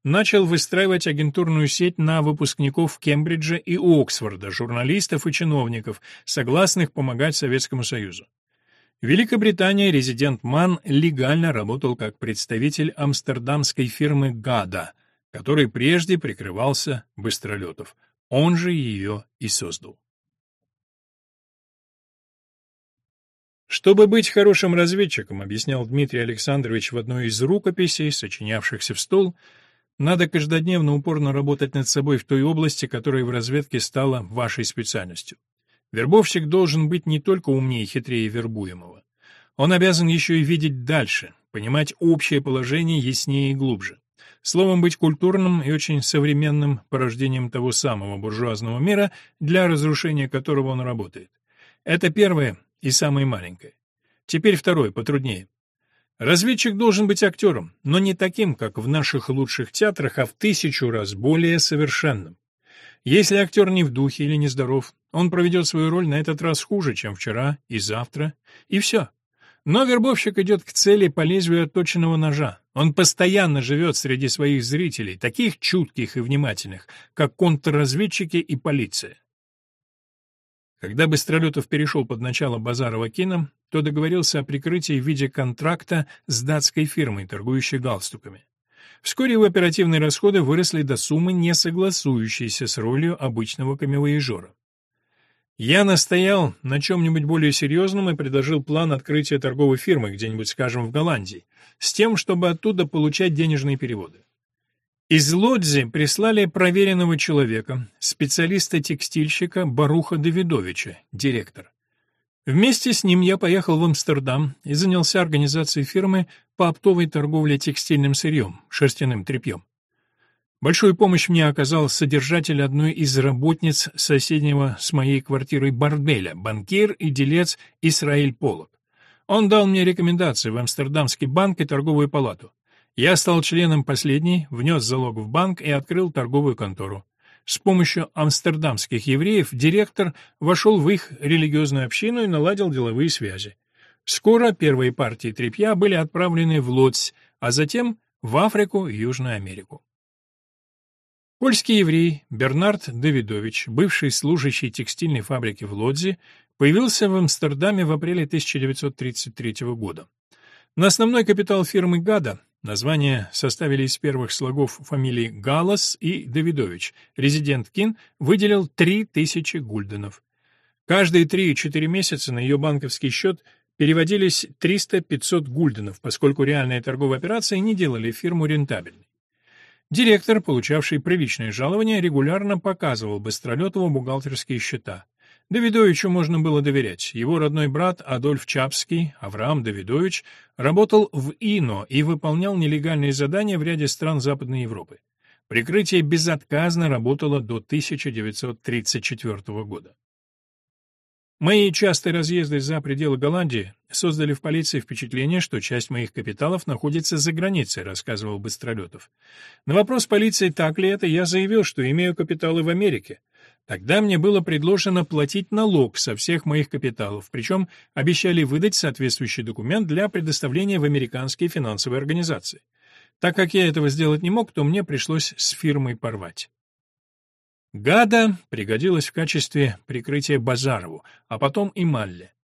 S1: начал выстраивать агентурную сеть на выпускников Кембриджа и Оксфорда, журналистов и чиновников, согласных помогать Советскому Союзу. В Великобритании резидент Ман легально работал как представитель амстердамской фирмы «Гада», который прежде прикрывался Быстролетов. Он же ее и создал. Чтобы быть хорошим разведчиком, объяснял Дмитрий Александрович в одной из рукописей, сочинявшихся в стол, надо каждодневно упорно работать над собой в той области, которая в разведке стала вашей специальностью. Вербовщик должен быть не только умнее и хитрее вербуемого. Он обязан еще и видеть дальше, понимать общее положение яснее и глубже. Словом, быть культурным и очень современным порождением того самого буржуазного мира, для разрушения которого он работает. Это первое и самое маленькое. Теперь второе, потруднее. Разведчик должен быть актером, но не таким, как в наших лучших театрах, а в тысячу раз более совершенным. Если актер не в духе или нездоров, он проведет свою роль на этот раз хуже, чем вчера и завтра, и все. Но вербовщик идет к цели по лезвию отточенного ножа. Он постоянно живет среди своих зрителей, таких чутких и внимательных, как контрразведчики и полиция. Когда Быстролетов перешел под начало Базарова кино, то договорился о прикрытии в виде контракта с датской фирмой, торгующей галстуками. Вскоре его оперативные расходы выросли до суммы, не согласующейся с ролью обычного камевояжера. Я настоял на чем-нибудь более серьезном и предложил план открытия торговой фирмы где-нибудь, скажем, в Голландии, с тем, чтобы оттуда получать денежные переводы. Из Лодзи прислали проверенного человека, специалиста-текстильщика Баруха Давидовича, директор. Вместе с ним я поехал в Амстердам и занялся организацией фирмы по оптовой торговле текстильным сырьем, шерстяным тряпьем. Большую помощь мне оказал содержатель одной из работниц соседнего с моей квартирой борделя, банкир и делец Исраиль Полок. Он дал мне рекомендации в Амстердамский банк и торговую палату. Я стал членом последней, внес залог в банк и открыл торговую контору. С помощью амстердамских евреев директор вошел в их религиозную общину и наладил деловые связи. Скоро первые партии тряпья были отправлены в Лодзь, а затем в Африку и Южную Америку. Польский еврей Бернард Давидович, бывший служащий текстильной фабрики в Лодзе, появился в Амстердаме в апреле 1933 года. На основной капитал фирмы «Гада» Название составили из первых слогов фамилий Галас и Давидович. Резидент Кин выделил 3000 гульденов. Каждые 3-4 месяца на ее банковский счет переводились 300-500 гульденов, поскольку реальные торговые операции не делали фирму рентабельной. Директор, получавший приличное жалование, регулярно показывал Быстролетову бухгалтерские счета. Давидовичу можно было доверять. Его родной брат Адольф Чапский, Авраам Давидович, работал в ИНО и выполнял нелегальные задания в ряде стран Западной Европы. Прикрытие безотказно работало до 1934 года. Мои частые разъезды за пределы Голландии создали в полиции впечатление, что часть моих капиталов находится за границей, рассказывал Быстролетов. На вопрос полиции, так ли это, я заявил, что имею капиталы в Америке. Тогда мне было предложено платить налог со всех моих капиталов, причем обещали выдать соответствующий документ для предоставления в американские финансовые организации. Так как я этого сделать не мог, то мне пришлось с фирмой порвать. Гада пригодилась в качестве прикрытия Базарову, а потом и Малле.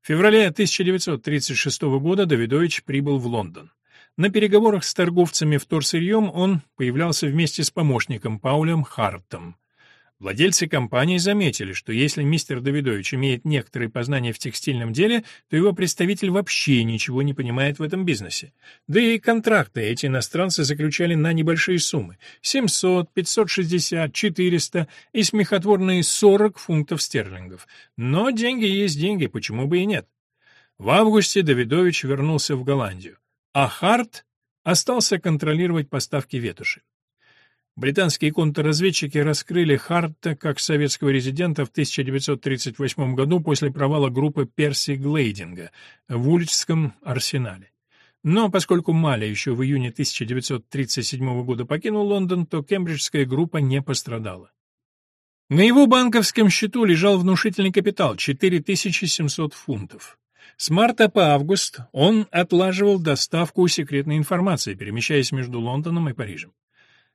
S1: В феврале 1936 года Давидович прибыл в Лондон. На переговорах с торговцами вторсырьем он появлялся вместе с помощником Паулем Хартом. Владельцы компании заметили, что если мистер Давидович имеет некоторые познания в текстильном деле, то его представитель вообще ничего не понимает в этом бизнесе. Да и контракты эти иностранцы заключали на небольшие суммы — 700, 560, 400 и смехотворные 40 фунтов стерлингов. Но деньги есть деньги, почему бы и нет? В августе Давидович вернулся в Голландию, а Харт остался контролировать поставки ветоши. Британские контрразведчики раскрыли Харта как советского резидента в 1938 году после провала группы Перси Глейдинга в Ульчском арсенале. Но поскольку Маля еще в июне 1937 года покинул Лондон, то кембриджская группа не пострадала. На его банковском счету лежал внушительный капитал — 4700 фунтов. С марта по август он отлаживал доставку секретной информации, перемещаясь между Лондоном и Парижем.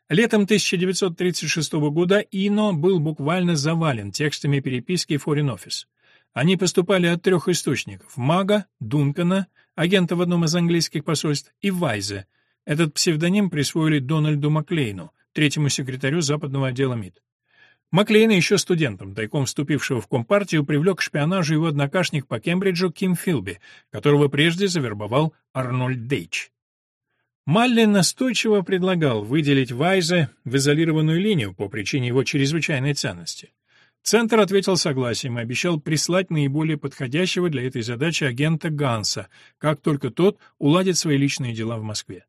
S1: Летом 1936 года Ино был буквально завален текстами переписки Foreign Office. Они поступали от трех источников — Мага, Дункана, агента в одном из английских посольств, и Вайзе. Этот псевдоним присвоили Дональду Маклейну, третьему секретарю западного отдела МИД. Маклейна еще студентом, тайком вступившего в Компартию, привлек к шпионажу его однокашник по Кембриджу Ким Филби, которого прежде завербовал Арнольд Дейч. Малли настойчиво предлагал выделить Вайзе в изолированную линию по причине его чрезвычайной ценности. Центр ответил согласием и обещал прислать наиболее подходящего для этой задачи агента Ганса, как только тот уладит свои личные дела в Москве.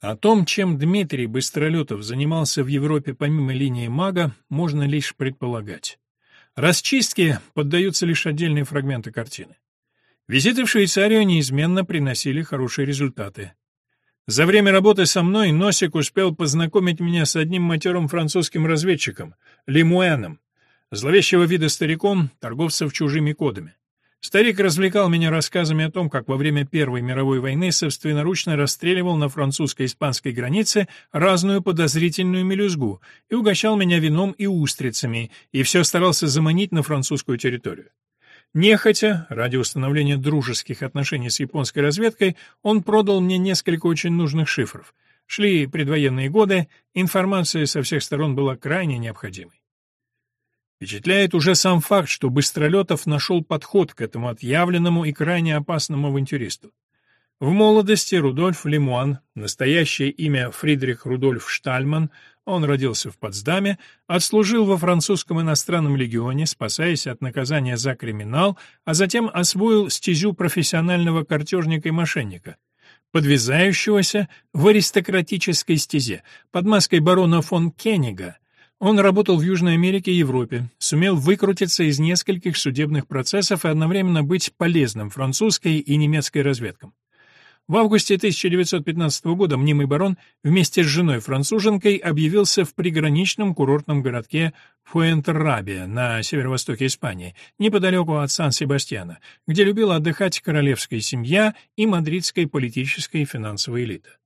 S1: О том, чем Дмитрий Быстролетов занимался в Европе помимо линии мага, можно лишь предполагать. Расчистке поддаются лишь отдельные фрагменты картины. Визиты в Швейцарию неизменно приносили хорошие результаты. За время работы со мной Носик успел познакомить меня с одним матерым французским разведчиком, Лимуэном, зловещего вида стариком, торговцев чужими кодами. Старик развлекал меня рассказами о том, как во время Первой мировой войны собственноручно расстреливал на французско-испанской границе разную подозрительную мелюзгу и угощал меня вином и устрицами, и все старался заманить на французскую территорию. Нехотя, ради установления дружеских отношений с японской разведкой, он продал мне несколько очень нужных шифров. Шли предвоенные годы, информация со всех сторон была крайне необходимой. Впечатляет уже сам факт, что Быстролетов нашел подход к этому отъявленному и крайне опасному авантюристу. В молодости Рудольф Лемуан, настоящее имя Фридрих Рудольф Штальман, он родился в Потсдаме, отслужил во французском иностранном легионе, спасаясь от наказания за криминал, а затем освоил стезю профессионального картежника и мошенника, подвязающегося в аристократической стезе, под маской барона фон Кеннига. Он работал в Южной Америке и Европе, сумел выкрутиться из нескольких судебных процессов и одновременно быть полезным французской и немецкой разведкам. В августе 1915 года мнимый барон вместе с женой-француженкой объявился в приграничном курортном городке Фуэнтеррабия на северо-востоке Испании, неподалеку от Сан-Себастьяна, где любила отдыхать королевская семья и мадридская политическая и финансовая элита.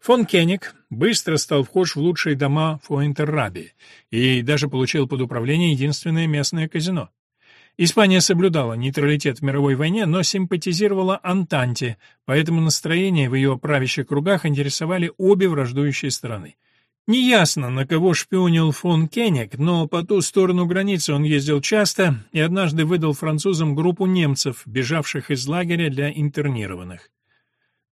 S1: Фон Кенник быстро стал вхож в лучшие дома Фуэнтеррабии и даже получил под управление единственное местное казино. Испания соблюдала нейтралитет в мировой войне, но симпатизировала Антанте, поэтому настроения в ее правящих кругах интересовали обе враждующие стороны. Неясно, на кого шпионил фон Кеннек, но по ту сторону границы он ездил часто и однажды выдал французам группу немцев, бежавших из лагеря для интернированных.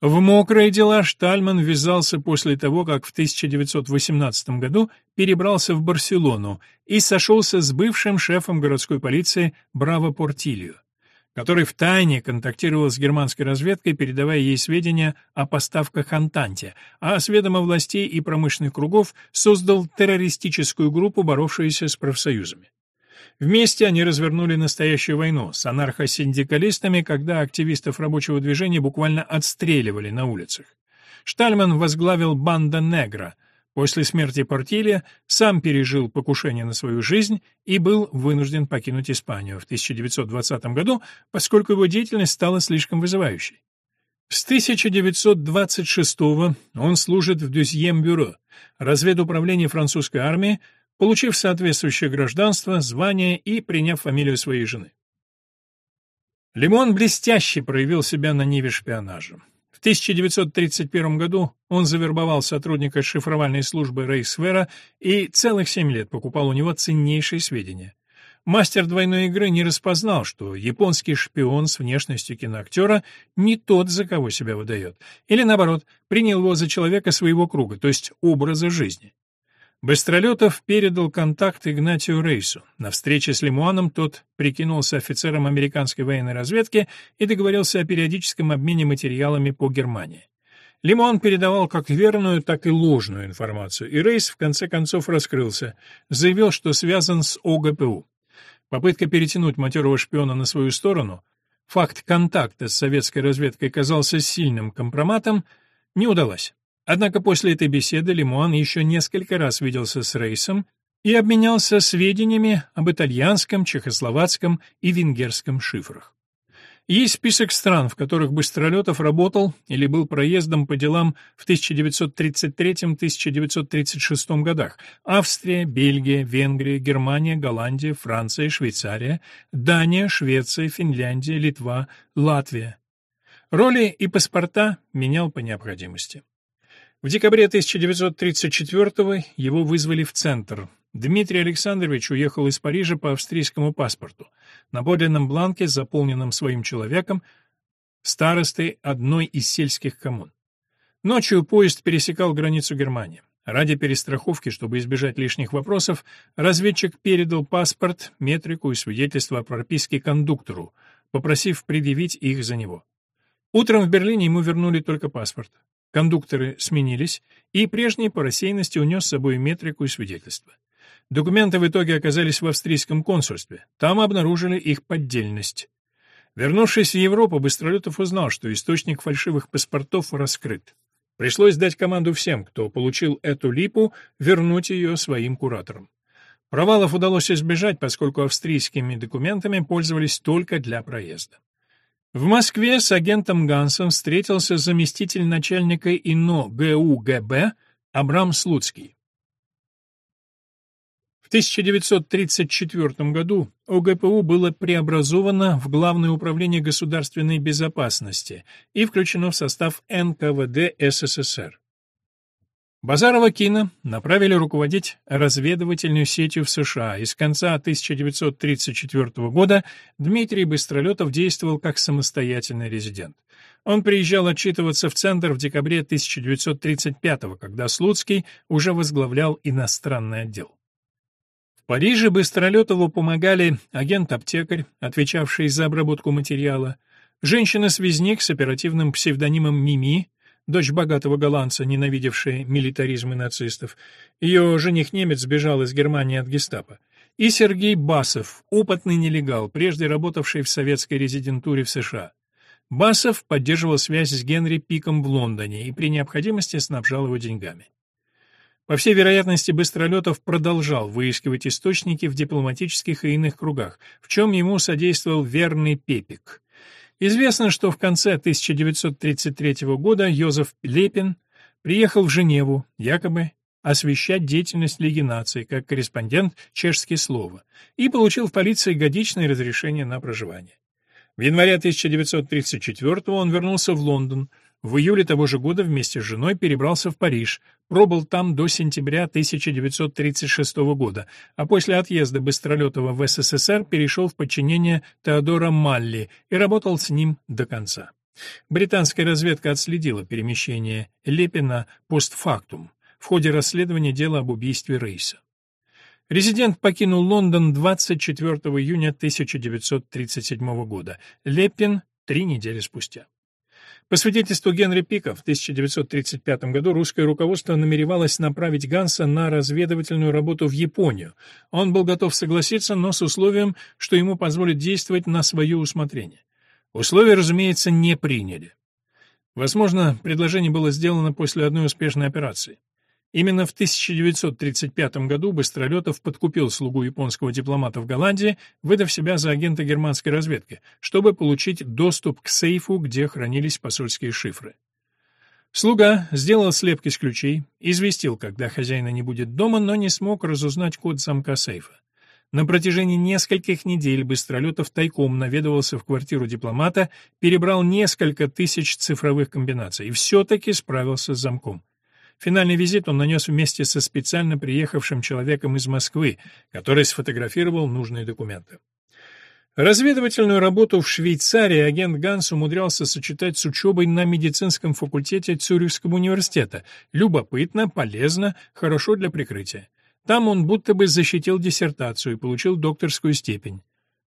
S1: В мокрые дела Штальман ввязался после того, как в 1918 году перебрался в Барселону и сошелся с бывшим шефом городской полиции Браво Портилью, который втайне контактировал с германской разведкой, передавая ей сведения о поставках Антанте, а с ведома властей и промышленных кругов создал террористическую группу, боровшуюся с профсоюзами. Вместе они развернули настоящую войну с анархосиндикалистами, когда активистов рабочего движения буквально отстреливали на улицах. Штальман возглавил «Банда Негра», После смерти Портилья сам пережил покушение на свою жизнь и был вынужден покинуть Испанию в 1920 году, поскольку его деятельность стала слишком вызывающей. С 1926 он служит в Дюзьем-бюро, разведуправлении французской армии, получив соответствующее гражданство, звание и приняв фамилию своей жены. Лимон блестяще проявил себя на ниве шпионажа. В 1931 году он завербовал сотрудника шифровальной службы Рейсвера и целых семь лет покупал у него ценнейшие сведения. Мастер двойной игры не распознал, что японский шпион с внешностью киноактера не тот, за кого себя выдает, или, наоборот, принял его за человека своего круга, то есть образа жизни. Быстролетов передал контакт Игнатию Рейсу. На встрече с Лемуаном тот прикинулся офицером американской военной разведки и договорился о периодическом обмене материалами по Германии. Лимон передавал как верную, так и ложную информацию, и Рейс в конце концов раскрылся, заявил, что связан с ОГПУ. Попытка перетянуть матерого шпиона на свою сторону, факт контакта с советской разведкой казался сильным компроматом, не удалась. Однако после этой беседы Лимуан еще несколько раз виделся с Рейсом и обменялся сведениями об итальянском, чехословацком и венгерском шифрах. Есть список стран, в которых Быстролетов работал или был проездом по делам в 1933-1936 годах. Австрия, Бельгия, Венгрия, Германия, Голландия, Франция, Швейцария, Дания, Швеция, Финляндия, Литва, Латвия. Роли и паспорта менял по необходимости. В декабре 1934 его вызвали в центр. Дмитрий Александрович уехал из Парижа по австрийскому паспорту. На подлинном бланке, заполненном своим человеком, старостой одной из сельских коммун. Ночью поезд пересекал границу Германии. Ради перестраховки, чтобы избежать лишних вопросов, разведчик передал паспорт, метрику и свидетельство о прописке кондуктору, попросив предъявить их за него. Утром в Берлине ему вернули только паспорт. Кондукторы сменились, и прежний по рассеянности унес с собой метрику и свидетельство. Документы в итоге оказались в австрийском консульстве. Там обнаружили их поддельность. Вернувшись в Европу, Быстролетов узнал, что источник фальшивых паспортов раскрыт. Пришлось дать команду всем, кто получил эту липу, вернуть ее своим кураторам. Провалов удалось избежать, поскольку австрийскими документами пользовались только для проезда. В Москве с агентом Гансом встретился заместитель начальника ИНО ГУГБ Абрам Слуцкий. В 1934 году ОГПУ было преобразовано в Главное управление государственной безопасности и включено в состав НКВД СССР. Базарова Кина направили руководить разведывательной сетью в США, и с конца 1934 года Дмитрий Быстролетов действовал как самостоятельный резидент. Он приезжал отчитываться в Центр в декабре 1935 когда Слуцкий уже возглавлял иностранный отдел. В Париже Быстролетову помогали агент-аптекарь, отвечавший за обработку материала, женщина-связник с оперативным псевдонимом Мими, дочь богатого голландца, ненавидевшая милитаризм и нацистов. Ее жених-немец сбежал из Германии от гестапо. И Сергей Басов, опытный нелегал, прежде работавший в советской резидентуре в США. Басов поддерживал связь с Генри Пиком в Лондоне и при необходимости снабжал его деньгами. По всей вероятности, Быстролетов продолжал выискивать источники в дипломатических и иных кругах, в чем ему содействовал верный Пепик. Известно, что в конце 1933 года Йозеф Лепин приехал в Женеву, якобы освещать деятельность Лиги наций как корреспондент «Чешские слова» и получил в полиции годичное разрешение на проживание. В январе 1934 он вернулся в Лондон, в июле того же года вместе с женой перебрался в Париж, пробыл там до сентября 1936 года, а после отъезда Быстролетова в СССР перешел в подчинение Теодора Малли и работал с ним до конца. Британская разведка отследила перемещение Лепина постфактум в ходе расследования дела об убийстве Рейса. Резидент покинул Лондон 24 июня 1937 года, Лепин — три недели спустя. По свидетельству Генри Пика, в 1935 году русское руководство намеревалось направить Ганса на разведывательную работу в Японию. Он был готов согласиться, но с условием, что ему позволят действовать на свое усмотрение. Условия, разумеется, не приняли. Возможно, предложение было сделано после одной успешной операции. Именно в 1935 году Быстролетов подкупил слугу японского дипломата в Голландии, выдав себя за агента германской разведки, чтобы получить доступ к сейфу, где хранились посольские шифры. Слуга сделал слепки с ключей, известил, когда хозяина не будет дома, но не смог разузнать код замка сейфа. На протяжении нескольких недель Быстролетов тайком наведывался в квартиру дипломата, перебрал несколько тысяч цифровых комбинаций и все-таки справился с замком. Финальный визит он нанес вместе со специально приехавшим человеком из Москвы, который сфотографировал нужные документы. Разведывательную работу в Швейцарии агент Ганс умудрялся сочетать с учебой на медицинском факультете Цюрихского университета. Любопытно, полезно, хорошо для прикрытия. Там он будто бы защитил диссертацию и получил докторскую степень.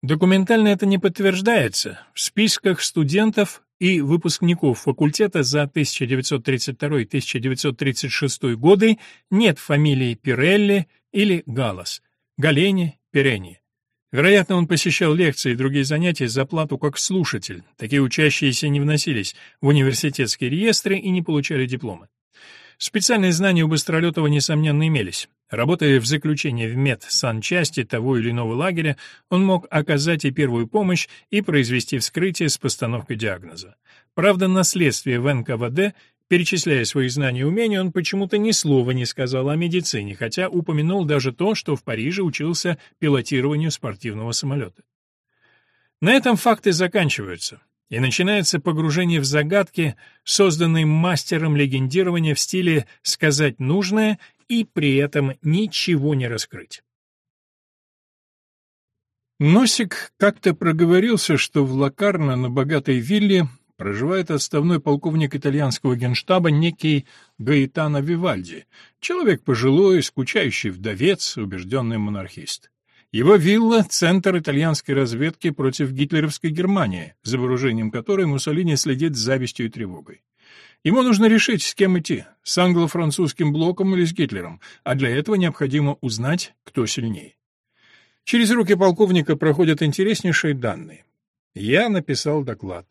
S1: Документально это не подтверждается. В списках студентов и выпускников факультета за 1932-1936 годы нет фамилий Пирелли или Галас, Галени, Перени. Вероятно, он посещал лекции и другие занятия за плату как слушатель. Такие учащиеся не вносились в университетские реестры и не получали дипломы. Специальные знания у Быстролетова, несомненно, имелись. Работая в заключении в медсанчасти того или иного лагеря, он мог оказать и первую помощь, и произвести вскрытие с постановкой диагноза. Правда, на следствие в НКВД Перечисляя свои знания и умения, он почему-то ни слова не сказал о медицине, хотя упомянул даже то, что в Париже учился пилотированию спортивного самолета. На этом факты заканчиваются, и начинается погружение в загадки, созданные мастером легендирования в стиле «сказать нужное» и при этом ничего не раскрыть. Носик как-то проговорился, что в Лакарно на богатой вилле проживает отставной полковник итальянского генштаба некий Гаэтано Вивальди, человек пожилой, скучающий вдовец, убежденный монархист. Его вилла — центр итальянской разведки против гитлеровской Германии, за вооружением которой Муссолини следит с завистью и тревогой. Ему нужно решить, с кем идти, с англо-французским блоком или с Гитлером, а для этого необходимо узнать, кто сильнее. Через руки полковника проходят интереснейшие данные. Я написал доклад.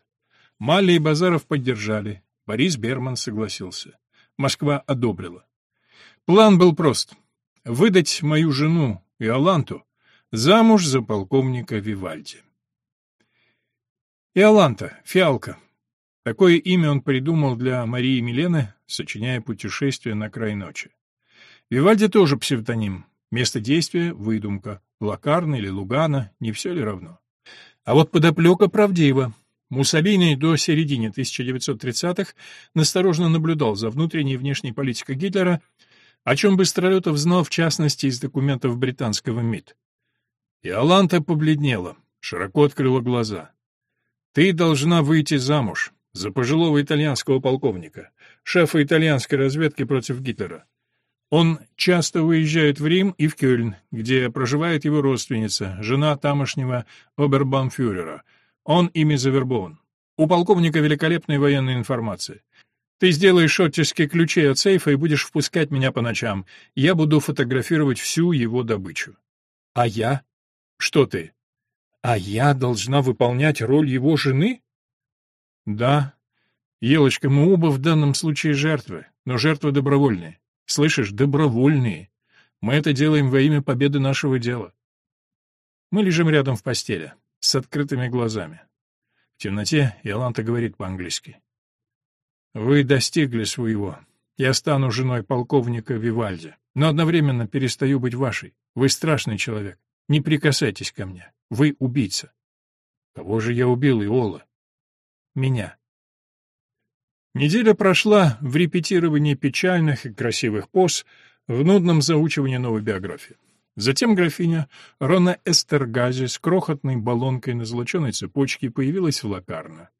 S1: Мали и Базаров поддержали. Борис Берман согласился. Москва одобрила. План был прост. Выдать мою жену, Иоланту, замуж за полковника Вивальди. Иоланта, фиалка. Такое имя он придумал для Марии Милены, сочиняя путешествие на край ночи. Вивальди тоже псевдоним. Место действия — выдумка. Лакарна или Лугана, не все ли равно? А вот подоплека правдива. Муссолини до середины 1930-х настороженно наблюдал за внутренней и внешней политикой Гитлера, о чем Быстролетов знал в частности из документов британского МИД. И Аланта побледнела, широко открыла глаза. «Ты должна выйти замуж за пожилого итальянского полковника, шефа итальянской разведки против Гитлера. Он часто уезжает в Рим и в Кёльн, где проживает его родственница, жена тамошнего обербанфюрера — он ими завербован. У полковника великолепная военная информация. Ты сделаешь оттиски ключей от сейфа и будешь впускать меня по ночам. Я буду фотографировать всю его добычу. А я? Что ты? А я должна выполнять роль его жены? Да. Елочка, мы оба в данном случае жертвы, но жертвы добровольные. Слышишь, добровольные. Мы это делаем во имя победы нашего дела. Мы лежим рядом в постели с открытыми глазами. В темноте Иоланта говорит по-английски. «Вы достигли своего. Я стану женой полковника Вивальди, но одновременно перестаю быть вашей. Вы страшный человек. Не прикасайтесь ко мне. Вы убийца». «Кого же я убил, Иола?» «Меня». Неделя прошла в репетировании печальных и красивых поз, в нудном заучивании новой биографии. Затем графиня Рона Эстергази с крохотной баллонкой на золоченой цепочке появилась в Лакарно.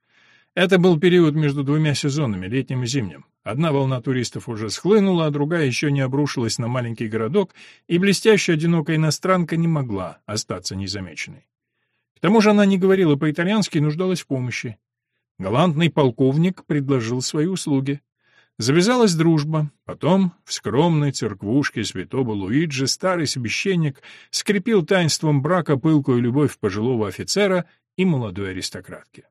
S1: Это был период между двумя сезонами, летним и зимним. Одна волна туристов уже схлынула, а другая еще не обрушилась на маленький городок, и блестящая одинокая иностранка не могла остаться незамеченной. К тому же она не говорила по-итальянски и нуждалась в помощи. Галантный полковник предложил свои услуги. Завязалась дружба. Потом в скромной церквушке святого Луиджи старый священник скрепил таинством брака пылкую любовь пожилого офицера и молодой аристократки.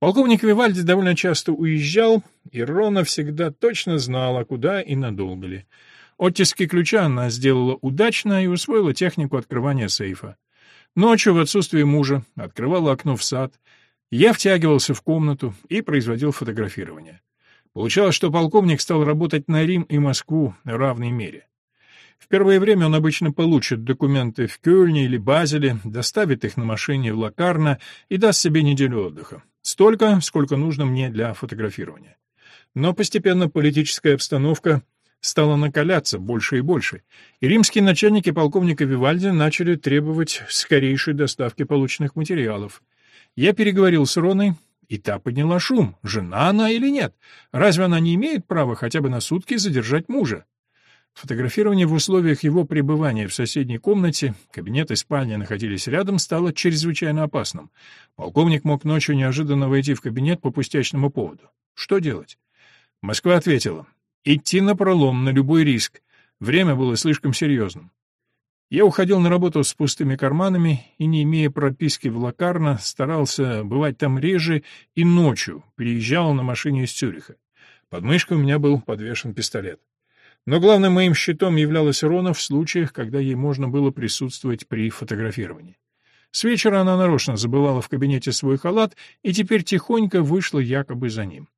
S1: Полковник Вивальди довольно часто уезжал, и Рона всегда точно знала, куда и надолго ли. Оттиски ключа она сделала удачно и усвоила технику открывания сейфа. Ночью, в отсутствие мужа, открывала окно в сад, я втягивался в комнату и производил фотографирование. Получалось, что полковник стал работать на Рим и Москву в равной мере. В первое время он обычно получит документы в Кёльне или Базеле, доставит их на машине в Лакарно и даст себе неделю отдыха. Столько, сколько нужно мне для фотографирования. Но постепенно политическая обстановка стала накаляться больше и больше, и римские начальники полковника Вивальди начали требовать скорейшей доставки полученных материалов. Я переговорил с Роной, и та подняла шум. Жена она или нет? Разве она не имеет права хотя бы на сутки задержать мужа? Фотографирование в условиях его пребывания в соседней комнате, кабинет и спальня находились рядом, стало чрезвычайно опасным. Полковник мог ночью неожиданно войти в кабинет по пустячному поводу. Что делать? Москва ответила. Идти на пролом, на любой риск. Время было слишком серьезным. Я уходил на работу с пустыми карманами и, не имея прописки в Лакарно, старался бывать там реже и ночью приезжал на машине из Цюриха. Под мышкой у меня был подвешен пистолет. Но главным моим щитом являлась Рона в случаях, когда ей можно было присутствовать при фотографировании. С вечера она нарочно забывала в кабинете свой халат и теперь тихонько вышла якобы за ним.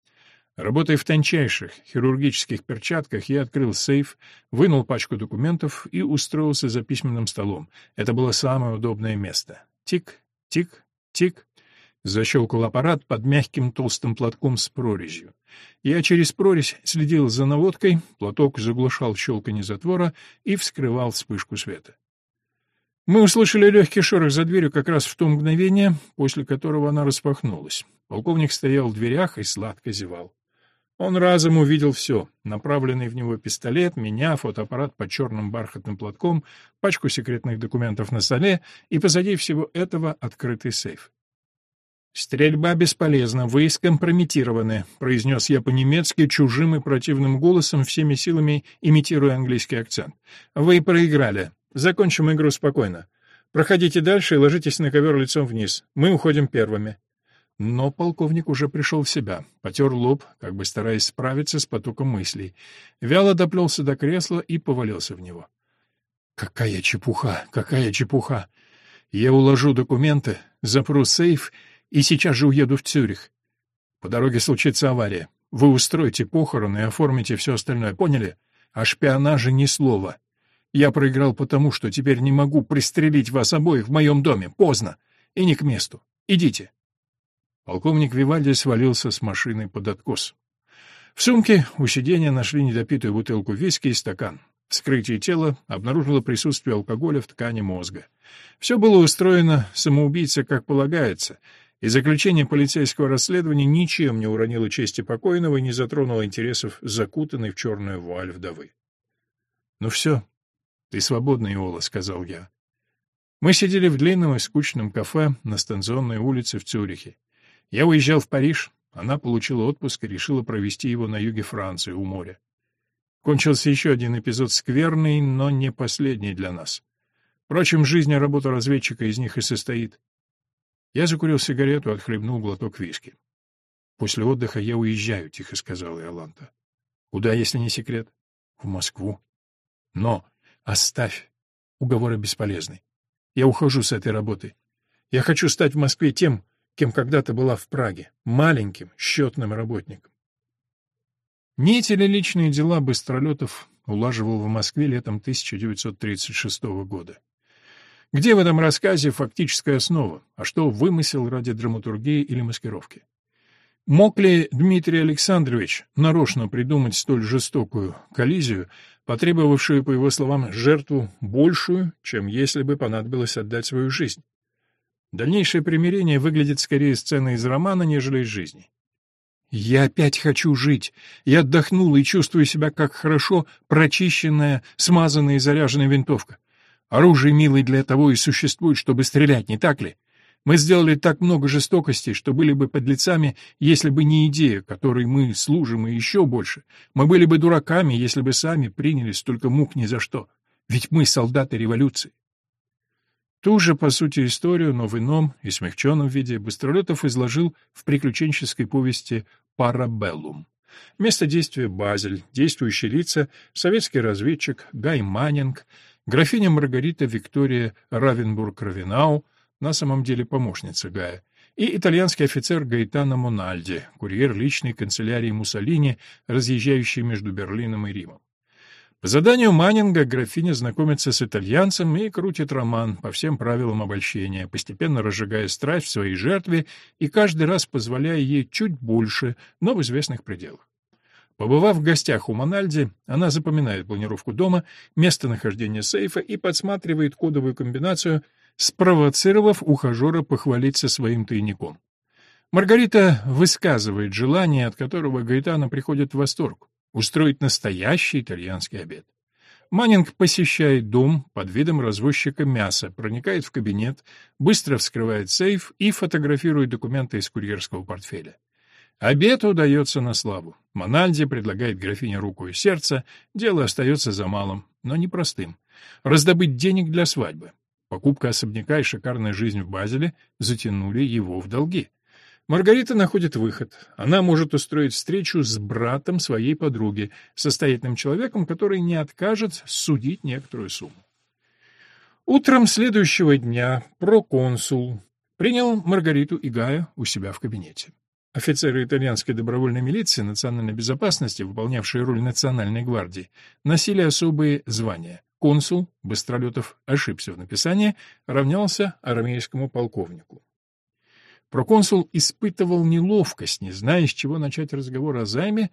S1: Работая в тончайших хирургических перчатках, я открыл сейф, вынул пачку документов и устроился за письменным столом. Это было самое удобное место. Тик, тик, тик. Защелкал аппарат под мягким толстым платком с прорезью. Я через прорезь следил за наводкой, платок заглушал щелканье затвора и вскрывал вспышку света. Мы услышали легкий шорох за дверью как раз в то мгновение, после которого она распахнулась. Полковник стоял в дверях и сладко зевал. Он разом увидел все — направленный в него пистолет, меня, фотоаппарат под черным бархатным платком, пачку секретных документов на столе и позади всего этого открытый сейф. «Стрельба бесполезна, вы скомпрометированы», — произнес я по-немецки чужим и противным голосом, всеми силами имитируя английский акцент. «Вы проиграли. Закончим игру спокойно. Проходите дальше и ложитесь на ковер лицом вниз. Мы уходим первыми». Но полковник уже пришел в себя, потер лоб, как бы стараясь справиться с потоком мыслей, вяло доплелся до кресла и повалился в него. «Какая чепуха! Какая чепуха! Я уложу документы, запру сейф — и сейчас же уеду в Цюрих. По дороге случится авария. Вы устроите похороны и оформите все остальное, поняли? О шпионаже ни слова. Я проиграл потому, что теперь не могу пристрелить вас обоих в моем доме. Поздно. И не к месту. Идите. Полковник Вивальди свалился с машины под откос. В сумке у сиденья нашли недопитую бутылку виски и стакан. Вскрытие тела обнаружило присутствие алкоголя в ткани мозга. Все было устроено самоубийца, как полагается — и заключение полицейского расследования ничем не уронило чести покойного и не затронуло интересов закутанной в черную вуаль вдовы. «Ну все, ты свободна, Иола», — сказал я. Мы сидели в длинном и скучном кафе на станционной улице в Цюрихе. Я уезжал в Париж, она получила отпуск и решила провести его на юге Франции, у моря. Кончился еще один эпизод скверный, но не последний для нас. Впрочем, жизнь и работа разведчика из них и состоит. Я закурил сигарету, отхлебнул глоток виски. «После отдыха я уезжаю», — тихо сказала Иоланта. «Куда, если не секрет?» «В Москву». «Но оставь. Уговоры бесполезны. Я ухожу с этой работы. Я хочу стать в Москве тем, кем когда-то была в Праге, маленьким счетным работником». Не эти ли личные дела Быстролетов улаживал в Москве летом 1936 года? Где в этом рассказе фактическая основа, а что вымысел ради драматургии или маскировки? Мог ли Дмитрий Александрович нарочно придумать столь жестокую коллизию, потребовавшую, по его словам, жертву большую, чем если бы понадобилось отдать свою жизнь? Дальнейшее примирение выглядит скорее сценой из романа, нежели из жизни. «Я опять хочу жить. Я отдохнула и чувствую себя как хорошо прочищенная, смазанная и заряженная винтовка. Оружие, милый, для того и существует, чтобы стрелять, не так ли? Мы сделали так много жестокостей, что были бы подлецами, если бы не идея, которой мы служим, и еще больше. Мы были бы дураками, если бы сами приняли столько мук ни за что. Ведь мы солдаты революции. Ту же, по сути, историю, но в ином и смягченном виде Быстролетов изложил в приключенческой повести «Парабеллум». Место действия — Базель, действующие лица — советский разведчик Гай Маннинг — графиня Маргарита Виктория Равенбург-Равенау, на самом деле помощница Гая, и итальянский офицер Гаэтано Мональди, курьер личной канцелярии Муссолини, разъезжающий между Берлином и Римом. По заданию Маннинга графиня знакомится с итальянцем и крутит роман по всем правилам обольщения, постепенно разжигая страсть в своей жертве и каждый раз позволяя ей чуть больше, но в известных пределах. Побывав в гостях у Мональди, она запоминает планировку дома, местонахождение сейфа и подсматривает кодовую комбинацию, спровоцировав ухажера похвалиться своим тайником. Маргарита высказывает желание, от которого Гаэтана приходит в восторг устроить настоящий итальянский обед. Маннинг посещает дом под видом развозчика мяса, проникает в кабинет, быстро вскрывает сейф и фотографирует документы из курьерского портфеля. Обед удается на славу. Мональди предлагает графине руку и сердце, дело остается за малым, но непростым. Раздобыть денег для свадьбы. Покупка особняка и шикарная жизнь в Базеле затянули его в долги. Маргарита находит выход. Она может устроить встречу с братом своей подруги, состоятельным человеком, который не откажет судить некоторую сумму. Утром следующего дня проконсул принял Маргариту и Гая у себя в кабинете. Офицеры итальянской добровольной милиции национальной безопасности, выполнявшие роль национальной гвардии, носили особые звания. Консул, Быстролетов ошибся в написании, равнялся армейскому полковнику. Проконсул испытывал неловкость, не зная, с чего начать разговор о займе,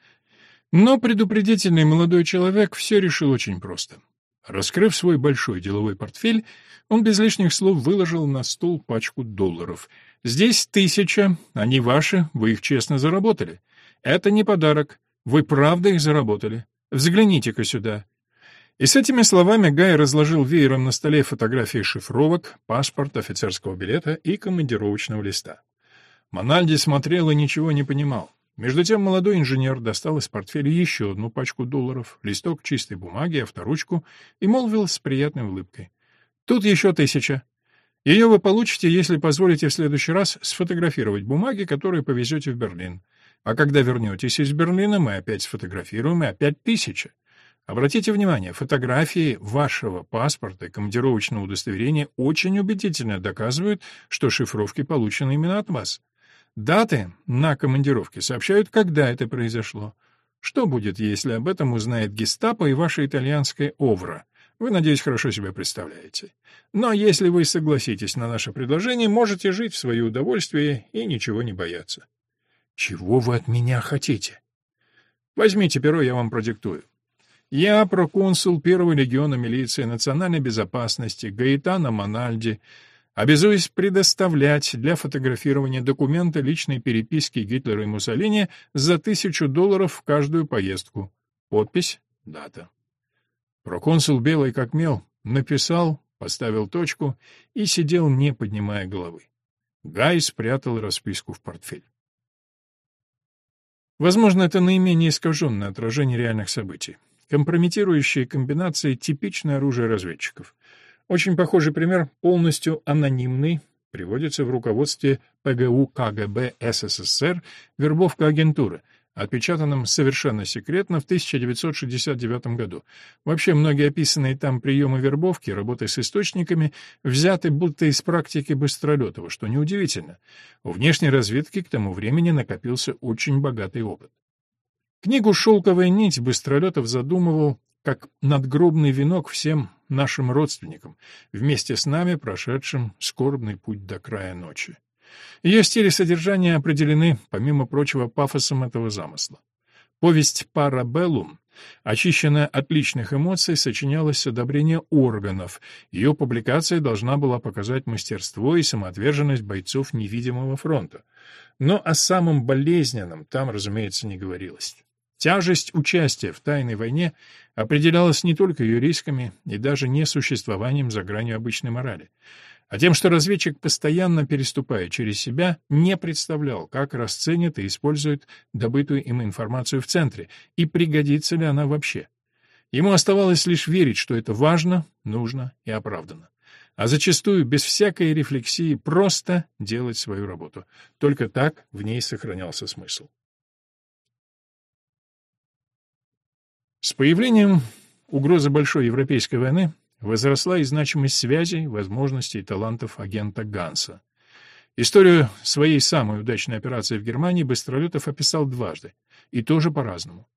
S1: но предупредительный молодой человек все решил очень просто. Раскрыв свой большой деловой портфель, он без лишних слов выложил на стол пачку долларов. «Здесь тысяча, они ваши, вы их честно заработали. Это не подарок, вы правда их заработали. Взгляните-ка сюда». И с этими словами Гай разложил веером на столе фотографии шифровок, паспорт, офицерского билета и командировочного листа. Мональди смотрел и ничего не понимал. Между тем молодой инженер достал из портфеля еще одну пачку долларов, листок чистой бумаги, авторучку и молвил с приятной улыбкой. «Тут еще тысяча. Ее вы получите, если позволите в следующий раз сфотографировать бумаги, которые повезете в Берлин. А когда вернетесь из Берлина, мы опять сфотографируем, и опять тысяча. Обратите внимание, фотографии вашего паспорта и командировочного удостоверения очень убедительно доказывают, что шифровки получены именно от вас. Даты на командировке сообщают, когда это произошло. Что будет, если об этом узнает гестапо и ваша итальянская ОВРА? Вы, надеюсь, хорошо себе представляете. Но если вы согласитесь на наше предложение, можете жить в свое удовольствие и ничего не бояться. Чего вы от меня хотите? Возьмите перо, я вам продиктую. Я проконсул Первого легиона милиции национальной безопасности Гаэтана Мональди, обязуясь предоставлять для фотографирования документы личной переписки Гитлера и Муссолини за тысячу долларов в каждую поездку. Подпись, дата. Проконсул, белый как мел, написал, поставил точку и сидел, не поднимая головы. Гай спрятал расписку в портфель. Возможно, это наименее искаженное отражение реальных событий. Компрометирующие комбинации — типичное оружие разведчиков. Очень похожий пример, полностью анонимный, приводится в руководстве ПГУ КГБ СССР «Вербовка агентуры», отпечатанном совершенно секретно в 1969 году. Вообще, многие описанные там приемы вербовки, работы с источниками, взяты будто из практики Быстролетова, что неудивительно. У внешней разведки к тому времени накопился очень богатый опыт. Книгу «Шелковая нить» Быстролетов задумывал как надгробный венок всем нашим родственникам, вместе с нами прошедшим скорбный путь до края ночи. Ее стиль и содержание определены, помимо прочего, пафосом этого замысла. Повесть «Парабеллум», очищенная от личных эмоций, сочинялась с одобрения органов. Ее публикация должна была показать мастерство и самоотверженность бойцов невидимого фронта. Но о самом болезненном там, разумеется, не говорилось. Тяжесть участия в тайной войне определялась не только ее рисками и даже не существованием за гранью обычной морали, а тем, что разведчик, постоянно переступая через себя, не представлял, как расценит и использует добытую им информацию в центре, и пригодится ли она вообще. Ему оставалось лишь верить, что это важно, нужно и оправдано. А зачастую, без всякой рефлексии, просто делать свою работу. Только так в ней сохранялся смысл. С появлением угрозы большой европейской войны возросла и значимость связей, возможностей и талантов агента Ганса. Историю своей самой удачной операции в Германии Быстролетов описал дважды, и тоже по-разному.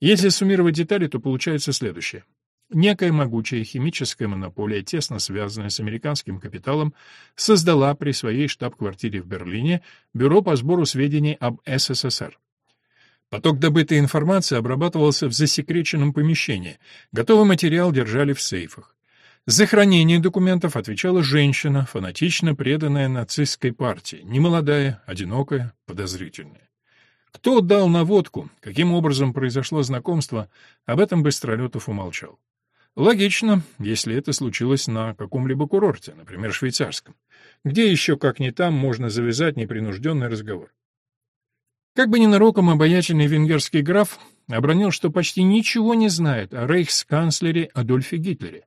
S1: Если суммировать детали, то получается следующее. некая могучая химическая монополия, тесно связанная с американским капиталом, создала при своей штаб-квартире в Берлине бюро по сбору сведений об СССР. Поток добытой информации обрабатывался в засекреченном помещении, готовый материал держали в сейфах. За хранение документов отвечала женщина, фанатично преданная нацистской партии, немолодая, одинокая, подозрительная. Кто дал наводку, каким образом произошло знакомство, об этом Быстролетов умолчал. Логично, если это случилось на каком-либо курорте, например, швейцарском. Где еще, как не там, можно завязать непринужденный разговор? Как бы ненароком обаятельный венгерский граф обронил, что почти ничего не знает о рейхсканцлере Адольфе Гитлере.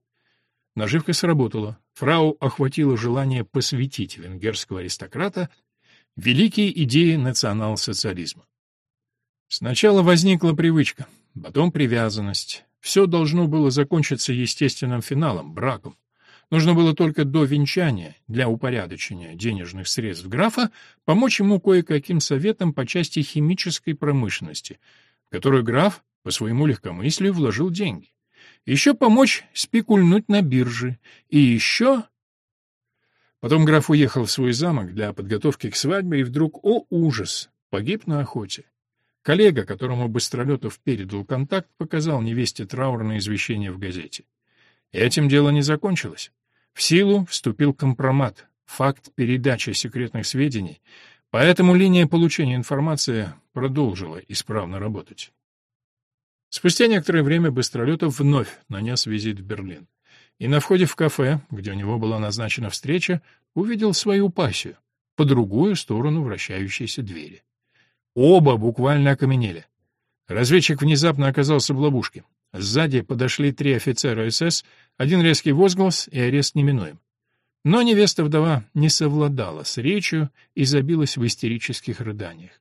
S1: Наживка сработала. Фрау охватило желание посвятить венгерского аристократа великие идеи национал-социализма. Сначала возникла привычка, потом привязанность. Все должно было закончиться естественным финалом, браком. Нужно было только до венчания, для упорядочения денежных средств графа, помочь ему кое-каким советам по части химической промышленности, в которую граф по своему легкомыслию вложил деньги. Еще помочь спекульнуть на бирже. И еще... Потом граф уехал в свой замок для подготовки к свадьбе, и вдруг, о ужас, погиб на охоте. Коллега, которому Быстролетов передал контакт, показал невесте траурное извещение в газете. И этим дело не закончилось. В силу вступил компромат, факт передачи секретных сведений, поэтому линия получения информации продолжила исправно работать. Спустя некоторое время Быстролетов вновь нанес визит в Берлин. И на входе в кафе, где у него была назначена встреча, увидел свою пассию, по другую сторону вращающейся двери. Оба буквально окаменели. Разведчик внезапно оказался в ловушке. Сзади подошли три офицера СС, один резкий возглас и арест неминуем. Но невеста-вдова не совладала с речью и забилась в истерических рыданиях.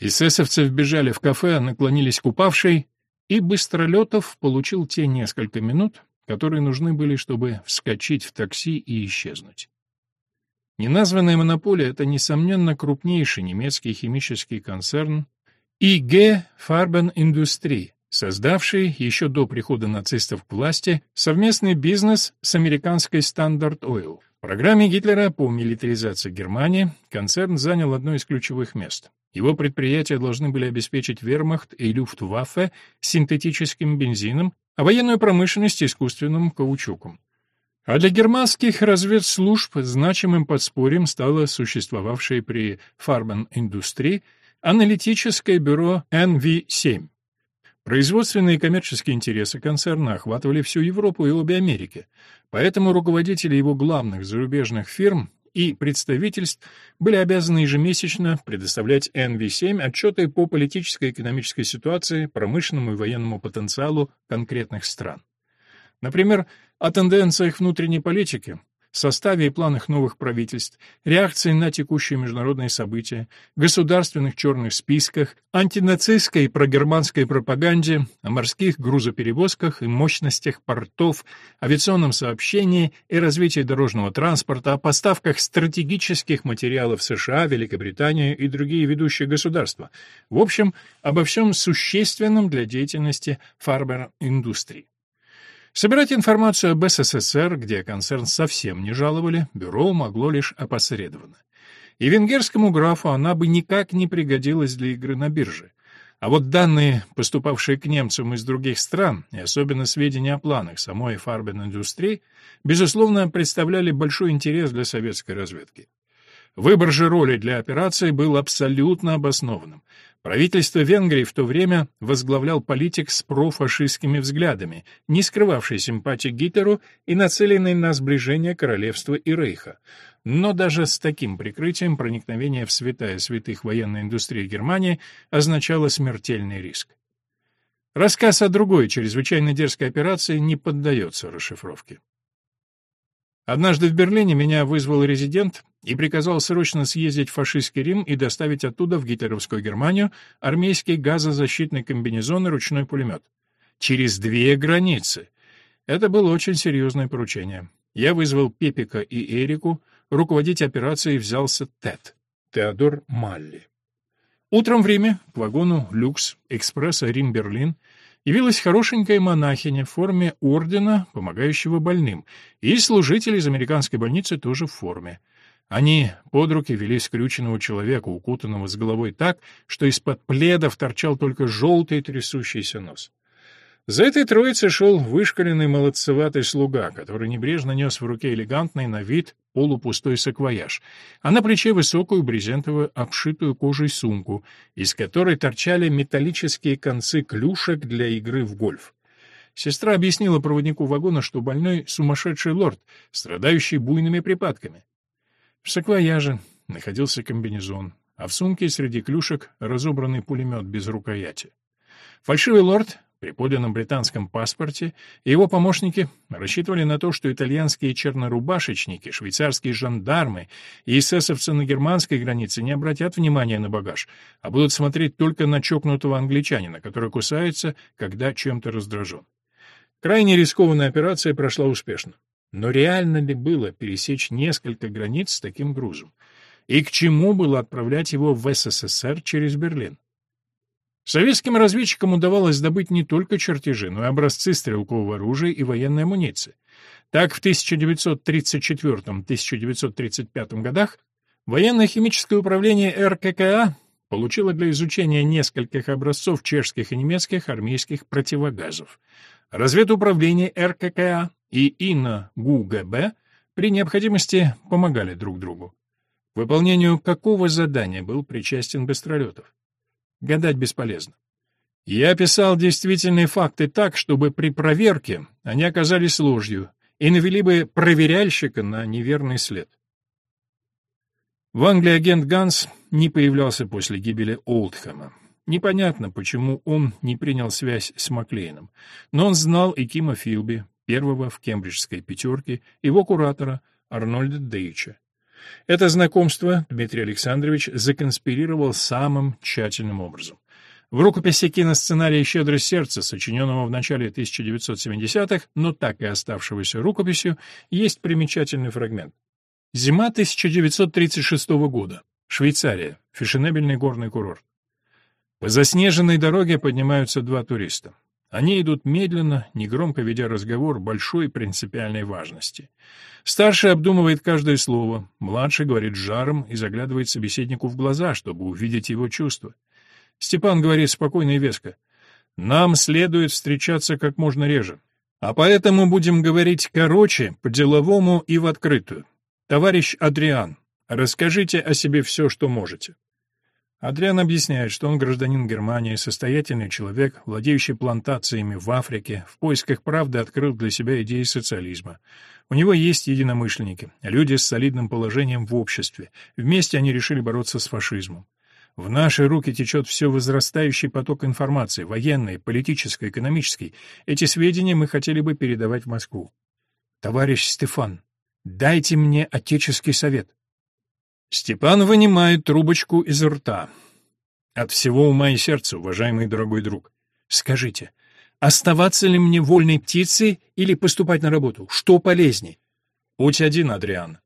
S1: Эсэсовцы вбежали в кафе, наклонились к упавшей, и Быстролетов получил те несколько минут, которые нужны были, чтобы вскочить в такси и исчезнуть. Неназванная монополия — это, несомненно, крупнейший немецкий химический концерн IG Farbenindustrie, создавший еще до прихода нацистов к власти совместный бизнес с американской Standard Oil. В программе Гитлера по милитаризации Германии концерн занял одно из ключевых мест. Его предприятия должны были обеспечить вермахт и люфтваффе синтетическим бензином, а военную промышленность — искусственным каучуком. А для германских разведслужб значимым подспорьем стало существовавшее при фарбен-индустрии аналитическое бюро NV7. Производственные и коммерческие интересы концерна охватывали всю Европу и обе Америки, поэтому руководители его главных зарубежных фирм и представительств были обязаны ежемесячно предоставлять NV7 отчеты по политической и экономической ситуации, промышленному и военному потенциалу конкретных стран. Например, о тенденциях внутренней политики, составе и планах новых правительств, реакции на текущие международные события, государственных черных списках, антинацистской и прогерманской пропаганде, о морских грузоперевозках и мощностях портов, авиационном сообщении и развитии дорожного транспорта, о поставках стратегических материалов США, Великобритании и другие ведущие государства. В общем, обо всем существенном для деятельности фарбер-индустрии. Собирать информацию об СССР, где концерн совсем не жаловали, бюро могло лишь опосредованно. И венгерскому графу она бы никак не пригодилась для игры на бирже. А вот данные, поступавшие к немцам из других стран, и особенно сведения о планах самой фарбен-индустрии, безусловно, представляли большой интерес для советской разведки. Выбор же роли для операции был абсолютно обоснованным. Правительство Венгрии в то время возглавлял политик с профашистскими взглядами, не скрывавший симпатии Гитлеру и нацеленный на сближение королевства и рейха. Но даже с таким прикрытием проникновение в святая святых военной индустрии Германии означало смертельный риск. Рассказ о другой чрезвычайно дерзкой операции не поддается расшифровке. Однажды в Берлине меня вызвал резидент и приказал срочно съездить в фашистский Рим и доставить оттуда в гитлеровскую Германию армейский газозащитный комбинезон и ручной пулемет. Через две границы. Это было очень серьезное поручение. Я вызвал Пепика и Эрику, руководить операцией взялся Тед, Теодор Малли. Утром в Риме к вагону «Люкс» экспресса Рим-Берлин явилась хорошенькая монахиня в форме ордена, помогающего больным, и служитель из американской больницы тоже в форме. Они под руки вели скрюченного человека, укутанного с головой так, что из-под пледов торчал только желтый трясущийся нос. За этой троицей шел вышкаленный молодцеватый слуга, который небрежно нес в руке элегантный на вид полупустой саквояж, а на плече высокую брезентовую обшитую кожей сумку, из которой торчали металлические концы клюшек для игры в гольф. Сестра объяснила проводнику вагона, что больной сумасшедший лорд, страдающий буйными припадками. В саквояже находился комбинезон, а в сумке среди клюшек разобранный пулемет без рукояти. Фальшивый лорд при подлинном британском паспорте его помощники рассчитывали на то, что итальянские чернорубашечники, швейцарские жандармы и эсэсовцы на германской границе не обратят внимания на багаж, а будут смотреть только на чокнутого англичанина, который кусается, когда чем-то раздражен. Крайне рискованная операция прошла успешно. Но реально ли было пересечь несколько границ с таким грузом? И к чему было отправлять его в СССР через Берлин? Советским разведчикам удавалось добыть не только чертежи, но и образцы стрелкового оружия и военной амуниции. Так, в 1934-1935 годах военно-химическое управление РККА получило для изучения нескольких образцов чешских и немецких армейских противогазов. Разведуправление РККА и ИНА ГУГБ при необходимости помогали друг другу. К выполнению какого задания был причастен Быстролетов? Гадать бесполезно. Я писал действительные факты так, чтобы при проверке они оказались ложью и навели бы проверяльщика на неверный след. В Англии агент Ганс не появлялся после гибели Олдхэма. Непонятно, почему он не принял связь с Маклейном, но он знал и Кима Филби, первого в кембриджской пятерке, его куратора Арнольда Дейча. Это знакомство Дмитрий Александрович законспирировал самым тщательным образом. В рукописи киносценария «Щедрость сердца», сочиненного в начале 1970-х, но так и оставшегося рукописью, есть примечательный фрагмент. Зима 1936 года. Швейцария. Фешенебельный горный курорт. По заснеженной дороге поднимаются два туриста. Они идут медленно, негромко ведя разговор большой принципиальной важности. Старший обдумывает каждое слово, младший говорит жаром и заглядывает собеседнику в глаза, чтобы увидеть его чувства. Степан говорит спокойно и веско. «Нам следует встречаться как можно реже. А поэтому будем говорить короче, по-деловому и в открытую. Товарищ Адриан, расскажите о себе все, что можете». Адриан объясняет, что он гражданин Германии, состоятельный человек, владеющий плантациями в Африке, в поисках правды открыл для себя идеи социализма. У него есть единомышленники, люди с солидным положением в обществе. Вместе они решили бороться с фашизмом. В наши руки течет все возрастающий поток информации, военной, политической, экономической. Эти сведения мы хотели бы передавать в Москву. Товарищ Стефан, дайте мне отеческий совет. Степан вынимает трубочку из рта. От всего ума и сердца, уважаемый дорогой друг. Скажите, оставаться ли мне вольной птицей или поступать на работу? Что полезней? Путь один, Адриан.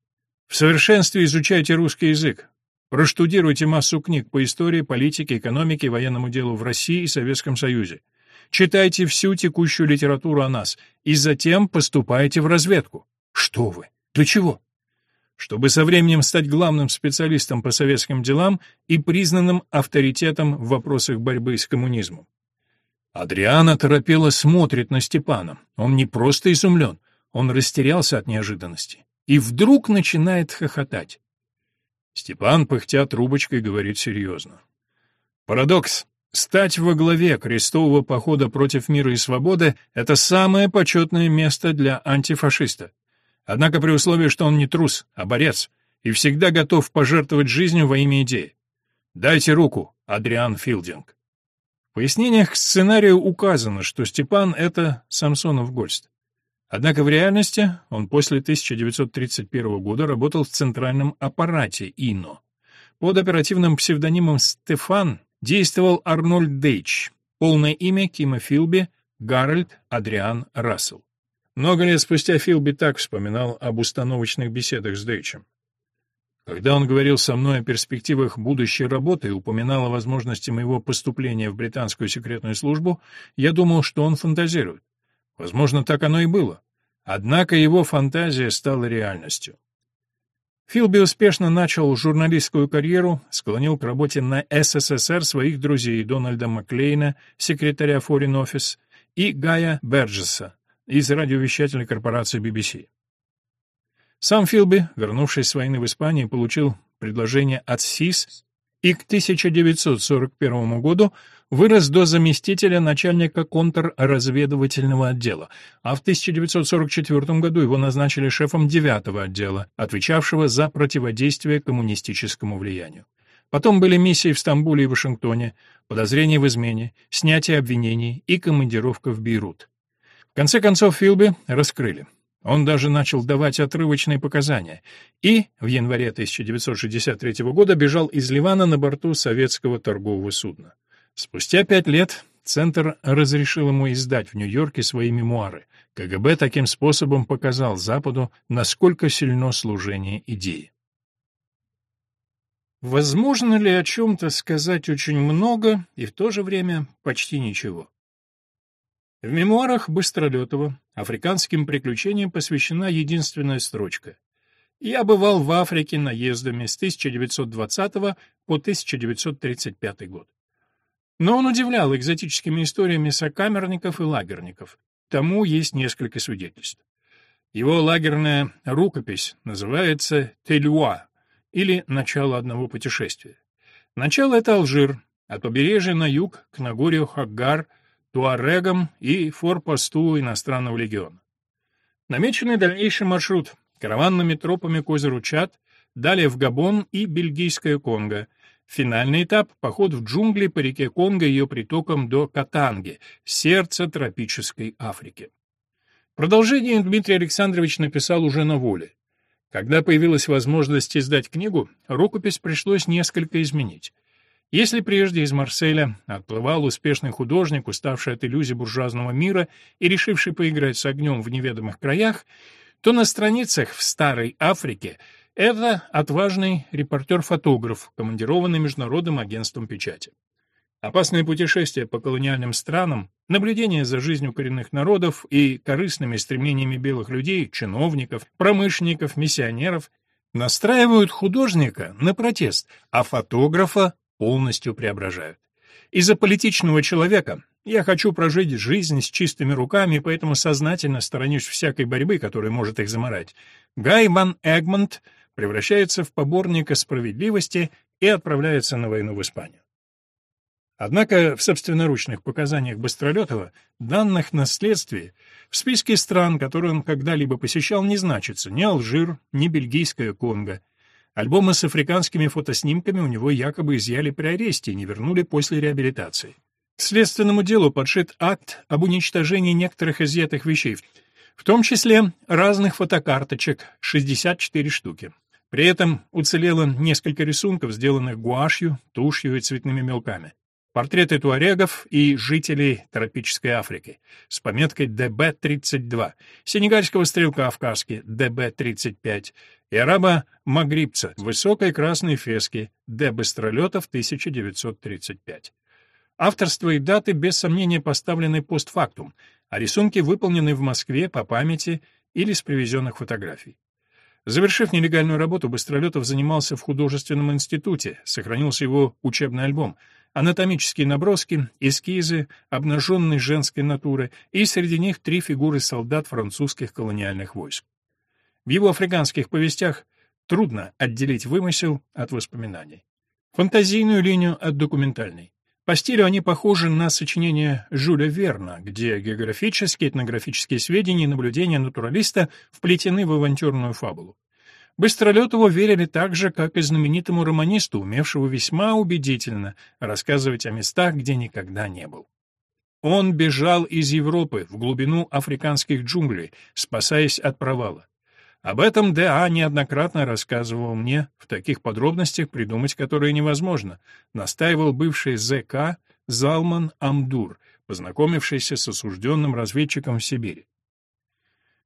S1: В совершенстве изучайте русский язык. Проштудируйте массу книг по истории, политике, экономике военному делу в России и Советском Союзе. Читайте всю текущую литературу о нас и затем поступайте в разведку. Что вы? Для чего? Чтобы со временем стать главным специалистом по советским делам и признанным авторитетом в вопросах борьбы с коммунизмом. Адриана торопело смотрит на Степана. Он не просто изумлен, он растерялся от неожиданности. И вдруг начинает хохотать. Степан, пыхтя трубочкой, говорит серьезно. Парадокс. Стать во главе крестового похода против мира и свободы — это самое почетное место для антифашиста. Однако при условии, что он не трус, а борец, и всегда готов пожертвовать жизнью во имя идеи. Дайте руку, Адриан Филдинг. В пояснениях к сценарию указано, что Степан — это Самсонов Гольст. Однако в реальности он после 1931 года работал в центральном аппарате ИНО. Под оперативным псевдонимом Стефан действовал Арнольд Дейч, полное имя Кима Филби, Гарольд Адриан Рассел. Много лет спустя Филби так вспоминал об установочных беседах с Дэйчем. Когда он говорил со мной о перспективах будущей работы и упоминал о возможности моего поступления в британскую секретную службу, я думал, что он фантазирует. Возможно, так оно и было. Однако его фантазия стала реальностью. Филби успешно начал журналистскую карьеру, склонил к работе на СССР своих друзей Дональда Маклейна, секретаря Foreign Office, и Гая Берджеса из радиовещательной корпорации BBC. Сам Филби, вернувшись с войны в Испанию, получил предложение от СИС и к 1941 году вырос до заместителя начальника контрразведывательного отдела, а в 1944 году его назначили шефом 9 отдела, отвечавшего за противодействие коммунистическому влиянию. Потом были миссии в Стамбуле и Вашингтоне, подозрения в измене, снятие обвинений и командировка в Бейрут. В конце концов Филби раскрыли. Он даже начал давать отрывочные показания и в январе 1963 года бежал из Ливана на борту советского торгового судна. Спустя пять лет Центр разрешил ему издать в Нью-Йорке свои мемуары. КГБ таким способом показал Западу, насколько сильно служение идеи. Возможно ли о чем-то сказать очень много и в то же время почти ничего? В мемуарах Быстролетова африканским приключениям посвящена единственная строчка. «Я бывал в Африке наездами с 1920 по 1935 год». Но он удивлял экзотическими историями сокамерников и лагерников. Тому есть несколько свидетельств. Его лагерная рукопись называется «Тельуа» или «Начало одного путешествия». Начало — это Алжир, от побережья на юг к Нагорью Хаггар — туарегам и форпосту иностранного легиона. Намеченный дальнейший маршрут караванными тропами к озеру Чад, далее в Габон и Бельгийское Конго. Финальный этап — поход в джунгли по реке Конго и ее притокам до Катанги, сердца тропической Африки. Продолжение Дмитрий Александрович написал уже на воле. Когда появилась возможность издать книгу, рукопись пришлось несколько изменить. Если прежде из Марселя отплывал успешный художник, уставший от иллюзий буржуазного мира и решивший поиграть с огнем в неведомых краях, то на страницах в Старой Африке это отважный репортер-фотограф, командированный Международным агентством печати. Опасные путешествия по колониальным странам, наблюдение за жизнью коренных народов и корыстными стремлениями белых людей, чиновников, промышленников, миссионеров настраивают художника на протест, а фотографа полностью преображают. Из-за политичного человека я хочу прожить жизнь с чистыми руками, поэтому сознательно сторонюсь всякой борьбы, которая может их заморать. Гай Ван Эгмонт превращается в поборника справедливости и отправляется на войну в Испанию. Однако в собственноручных показаниях Быстролетова данных на следствии в списке стран, которые он когда-либо посещал, не значится ни Алжир, ни Бельгийская Конго — Альбомы с африканскими фотоснимками у него якобы изъяли при аресте и не вернули после реабилитации. К следственному делу подшит акт об уничтожении некоторых изъятых вещей, в том числе разных фотокарточек, 64 штуки. При этом уцелело несколько рисунков, сделанных гуашью, тушью и цветными мелками. Портреты туарегов и жителей тропической Африки с пометкой ДБ-32, сенегальского стрелка в каске ДБ-35 и араба-магрибца в высокой красной феске Д. Быстролетов 1935. Авторство и даты без сомнения поставлены постфактум, а рисунки выполнены в Москве по памяти или с привезенных фотографий. Завершив нелегальную работу, Быстролетов занимался в художественном институте, сохранился его учебный альбом — анатомические наброски, эскизы обнаженной женской натуры, и среди них три фигуры солдат французских колониальных войск. В его африканских повестях трудно отделить вымысел от воспоминаний. Фантазийную линию от документальной. По стилю они похожи на сочинение Жюля Верна, где географические, этнографические сведения и наблюдения натуралиста вплетены в авантюрную фабулу. Быстролетову верили так же, как и знаменитому романисту, умевшему весьма убедительно рассказывать о местах, где никогда не был. Он бежал из Европы в глубину африканских джунглей, спасаясь от провала. Об этом Д.А. неоднократно рассказывал мне, в таких подробностях придумать которые невозможно, настаивал бывший ЗК Залман Амдур, познакомившийся с осужденным разведчиком в Сибири.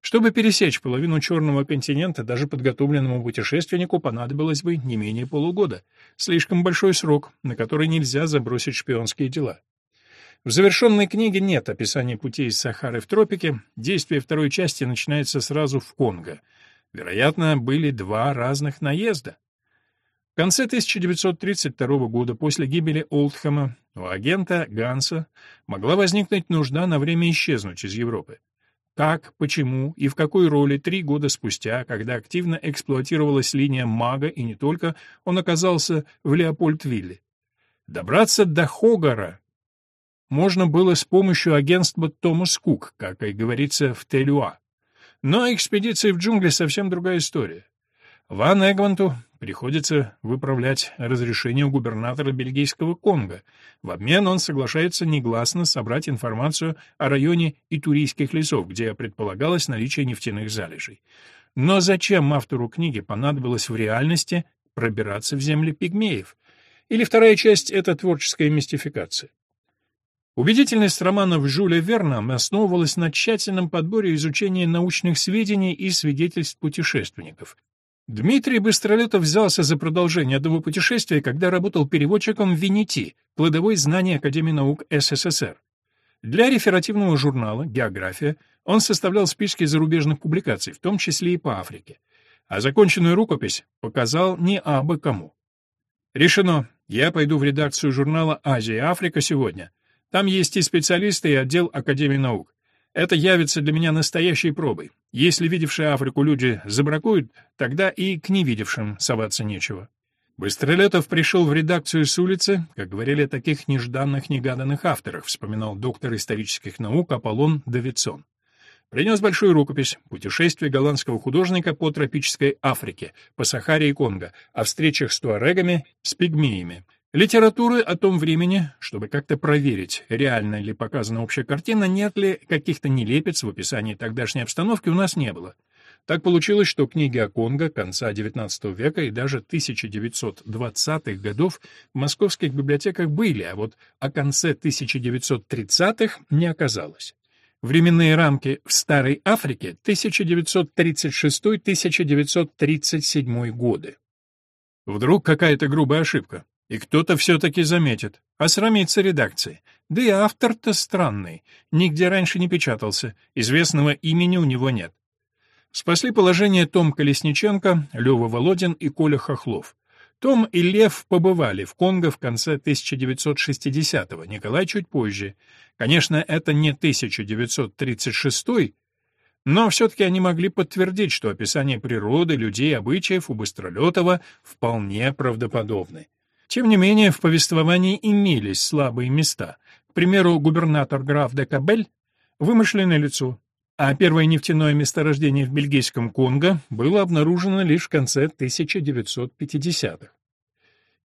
S1: Чтобы пересечь половину Черного континента, даже подготовленному путешественнику понадобилось бы не менее полугода. Слишком большой срок, на который нельзя забросить шпионские дела. В завершенной книге нет описания путей из Сахары в тропики, действие второй части начинается сразу в Конго. Вероятно, были два разных наезда. В конце 1932 года, после гибели Олдхэма, у агента Ганса могла возникнуть нужда на время исчезнуть из Европы. Как, почему и в какой роли три года спустя, когда активно эксплуатировалась линия Мага и не только, он оказался в Леопольдвилле. Добраться до Хогара можно было с помощью агентства Томас Кук, как и говорится в Телюа. Но экспедиция в джунгли совсем другая история. Ван Эгванту приходится выправлять разрешение у губернатора бельгийского Конго. В обмен он соглашается негласно собрать информацию о районе Итурийских лесов, где предполагалось наличие нефтяных залежей. Но зачем автору книги понадобилось в реальности пробираться в земли пигмеев? Или вторая часть — это творческая мистификация? Убедительность романов Жюля Верна основывалась на тщательном подборе и изучении научных сведений и свидетельств путешественников. Дмитрий Быстролетов взялся за продолжение одного путешествия, когда работал переводчиком в Венети, кладовой знаний Академии наук СССР. Для реферативного журнала «География» он составлял списки зарубежных публикаций, в том числе и по Африке. А законченную рукопись показал не абы кому. Решено. Я пойду в редакцию журнала «Азия и Африка» сегодня. Там есть и специалисты, и отдел Академии наук. Это явится для меня настоящей пробой. Если видевшие Африку люди забракуют, тогда и к невидевшим соваться нечего. Быстролетов пришел в редакцию с улицы, как говорили о таких нежданных, негаданных авторах, вспоминал доктор исторических наук Аполлон Давидсон. Принес большую рукопись «Путешествие голландского художника по тропической Африке, по Сахаре и Конго, о встречах с туарегами, с пигмеями, Литературы о том времени, чтобы как-то проверить, реально ли показана общая картина, нет ли каких-то нелепец в описании тогдашней обстановки, у нас не было. Так получилось, что книги о Конго конца XIX века и даже 1920-х годов в московских библиотеках были, а вот о конце 1930-х не оказалось. Временные рамки в Старой Африке 1936-1937 годы. Вдруг какая-то грубая ошибка. И кто-то все-таки заметит. Осрамится редакции. Да и автор-то странный. Нигде раньше не печатался. Известного имени у него нет. Спасли положение Том Колесниченко, Лёва Володин и Коля Хохлов. Том и Лев побывали в Конго в конце 1960-го, Николай чуть позже. Конечно, это не 1936 но все-таки они могли подтвердить, что описание природы, людей, обычаев у Быстролетова вполне правдоподобны. Тем не менее, в повествовании имелись слабые места. К примеру, губернатор граф де Кабель — вымышленное лицо, а первое нефтяное месторождение в бельгийском Конго было обнаружено лишь в конце 1950-х.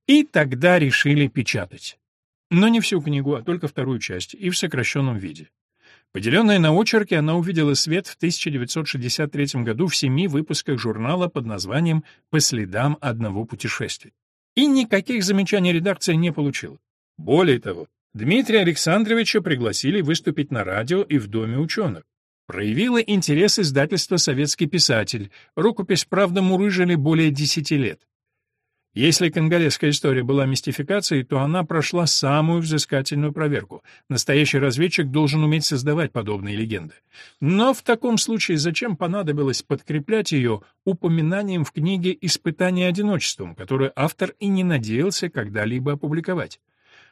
S1: И тогда решили печатать. Но не всю книгу, а только вторую часть, и в сокращенном виде. Поделенная на очерки, она увидела свет в 1963 году в семи выпусках журнала под названием «По следам одного путешествия». И никаких замечаний редакция не получила. Более того, Дмитрия Александровича пригласили выступить на радио и в Доме ученых. Проявило интерес издательство «Советский писатель». Рукопись, правда, мурыжили более десяти лет. Если конголезская история была мистификацией, то она прошла самую взыскательную проверку. Настоящий разведчик должен уметь создавать подобные легенды. Но в таком случае зачем понадобилось подкреплять ее упоминанием в книге «Испытание одиночеством», которую автор и не надеялся когда-либо опубликовать?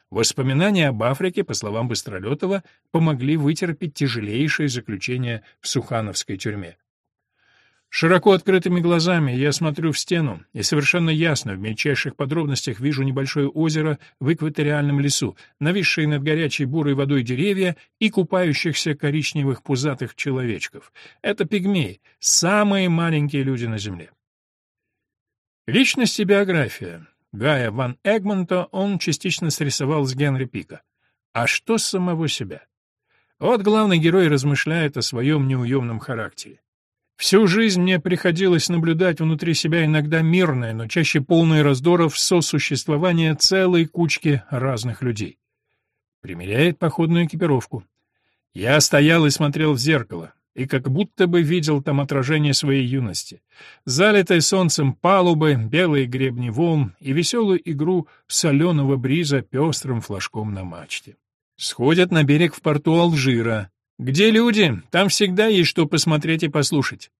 S1: Воспоминания об Африке, по словам Быстролетова, помогли вытерпеть тяжелейшее заключение в Сухановской тюрьме. Широко открытыми глазами я смотрю в стену и совершенно ясно в мельчайших подробностях вижу небольшое озеро в экваториальном лесу, нависшие над горячей бурой водой деревья и купающихся коричневых пузатых человечков. Это пигмеи, самые маленькие люди на Земле. Личность и биография. Гая ван Эгмонта он частично срисовал с Генри Пика. А что с самого себя? Вот главный герой размышляет о своем неуемном характере. Всю жизнь мне приходилось наблюдать внутри себя иногда мирное, но чаще полное раздоров сосуществование целой кучки разных людей. Примеряет походную экипировку. Я стоял и смотрел в зеркало. и как будто бы видел там отражение своей юности. Залитые солнцем палубы, белые гребни волн и веселую игру соленого бриза пестрым флажком на мачте. Сходят на берег в порту Алжира. Где люди, там всегда есть что посмотреть и послушать.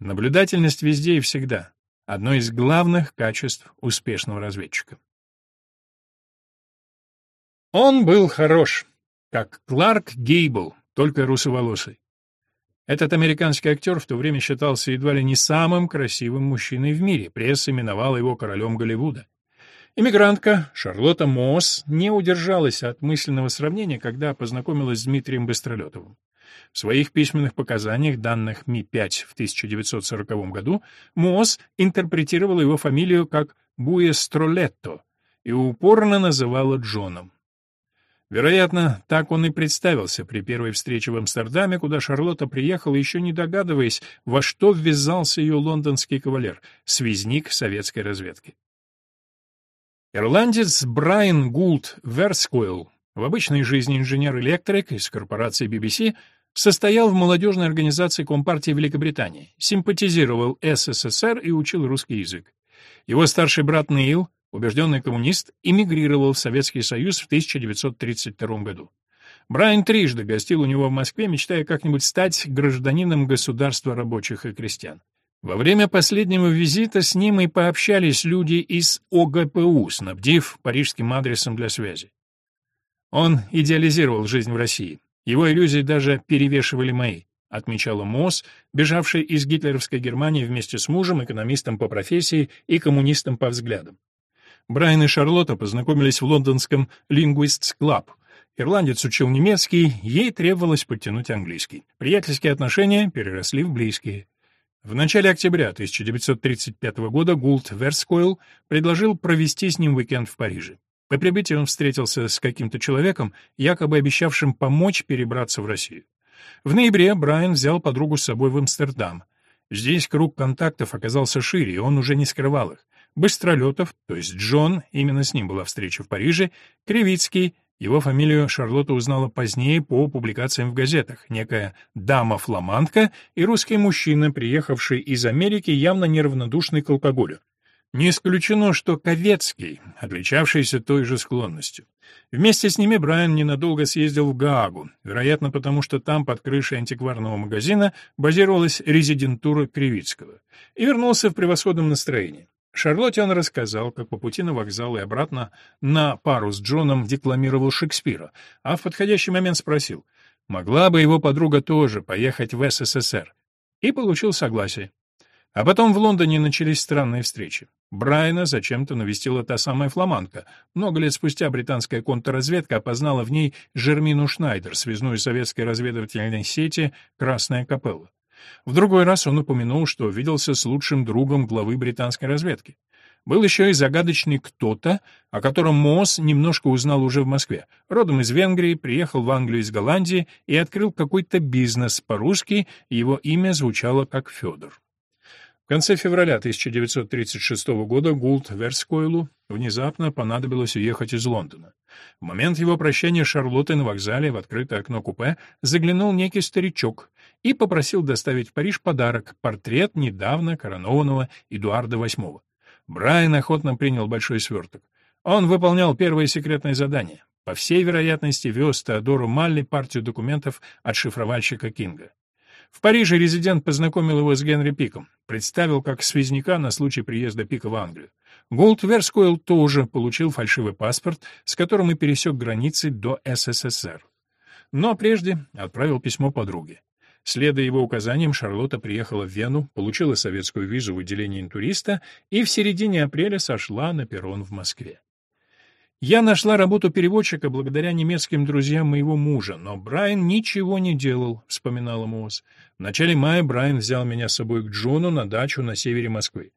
S1: Наблюдательность везде и всегда. Одно из главных качеств успешного разведчика. Он был хорош, как Кларк Гейбл, только русоволосый. Этот американский актер в то время считался едва ли не самым красивым мужчиной в мире, пресса именовала его королем Голливуда. Иммигрантка Шарлотта Мосс не удержалась от мысленного сравнения, когда познакомилась с Дмитрием Быстролетовым. В своих письменных показаниях, данных Ми-5 в 1940 году, Мосс интерпретировала его фамилию как Буэстролетто и упорно называла Джоном. Вероятно, так он и представился при первой встрече в Амстердаме, куда Шарлотта приехала, еще не догадываясь, во что ввязался ее лондонский кавалер, связник советской разведки. Ирландец Брайан Гулд Верскойл, в обычной жизни инженер-электрик из корпорации BBC, состоял в молодежной организации Компартии Великобритании, симпатизировал СССР и учил русский язык. Его старший брат Нейл убежденный коммунист, эмигрировал в Советский Союз в 1932 году. Брайан трижды гостил у него в Москве, мечтая как-нибудь стать гражданином государства рабочих и крестьян. Во время последнего визита с ним и пообщались люди из ОГПУ, снабдив парижским адресом для связи. Он идеализировал жизнь в России. Его иллюзии даже перевешивали мои, отмечала Мосс, бежавшая из гитлеровской Германии вместе с мужем, экономистом по профессии и коммунистом по взглядам. Брайан и Шарлотта познакомились в лондонском Linguists Club. Ирландец учил немецкий, ей требовалось подтянуть английский. Приятельские отношения переросли в близкие. В начале октября 1935 года Гулт Верскойл предложил провести с ним уикенд в Париже. По прибытии он встретился с каким-то человеком, якобы обещавшим помочь перебраться в Россию. В ноябре Брайан взял подругу с собой в Амстердам. Здесь круг контактов оказался шире, и он уже не скрывал их. Быстролетов, то есть Джон, именно с ним была встреча в Париже, Кривицкий, его фамилию Шарлотта узнала позднее по публикациям в газетах, некая дама-фламандка и русский мужчина, приехавший из Америки, явно неравнодушный к алкоголю. Не исключено, что Ковецкий, отличавшийся той же склонностью. Вместе с ними Брайан ненадолго съездил в Гаагу, вероятно, потому что там под крышей антикварного магазина базировалась резидентура Кривицкого, и вернулся в превосходном настроении. Шарлотте он рассказал, как по пути на вокзал и обратно на пару с Джоном декламировал Шекспира, а в подходящий момент спросил, могла бы его подруга тоже поехать в СССР, и получил согласие. А потом в Лондоне начались странные встречи. Брайана зачем-то навестила та самая фламандка. Много лет спустя британская контрразведка опознала в ней Жермину Шнайдер, связную советской разведывательной сети «Красная капелла». В другой раз он упомянул, что виделся с лучшим другом главы британской разведки. Был еще и загадочный кто-то, о котором Мосс немножко узнал уже в Москве. Родом из Венгрии, приехал в Англию из Голландии и открыл какой-то бизнес по-русски, его имя звучало как Федор. В конце февраля 1936 года Гулт Верскойлу внезапно понадобилось уехать из Лондона. В момент его прощания Шарлотты на вокзале в открытое окно купе заглянул некий старичок и попросил доставить в Париж подарок — портрет недавно коронованного Эдуарда VIII. Брайан охотно принял большой сверток. Он выполнял первое секретное задание. По всей вероятности, вез Теодору Малли партию документов от шифровальщика Кинга. В Париже резидент познакомил его с Генри Пиком, представил как связняка на случай приезда Пика в Англию. Голд Верскойл тоже получил фальшивый паспорт, с которым и пересек границы до СССР. Но прежде отправил письмо подруге. Следуя его указаниям, Шарлотта приехала в Вену, получила советскую визу в отделении интуриста и в середине апреля сошла на перрон в Москве. Я нашла работу переводчика благодаря немецким друзьям моего мужа, но Брайан ничего не делал, вспоминала Мосс. В начале мая Брайан взял меня с собой к Джону на дачу на севере Москвы.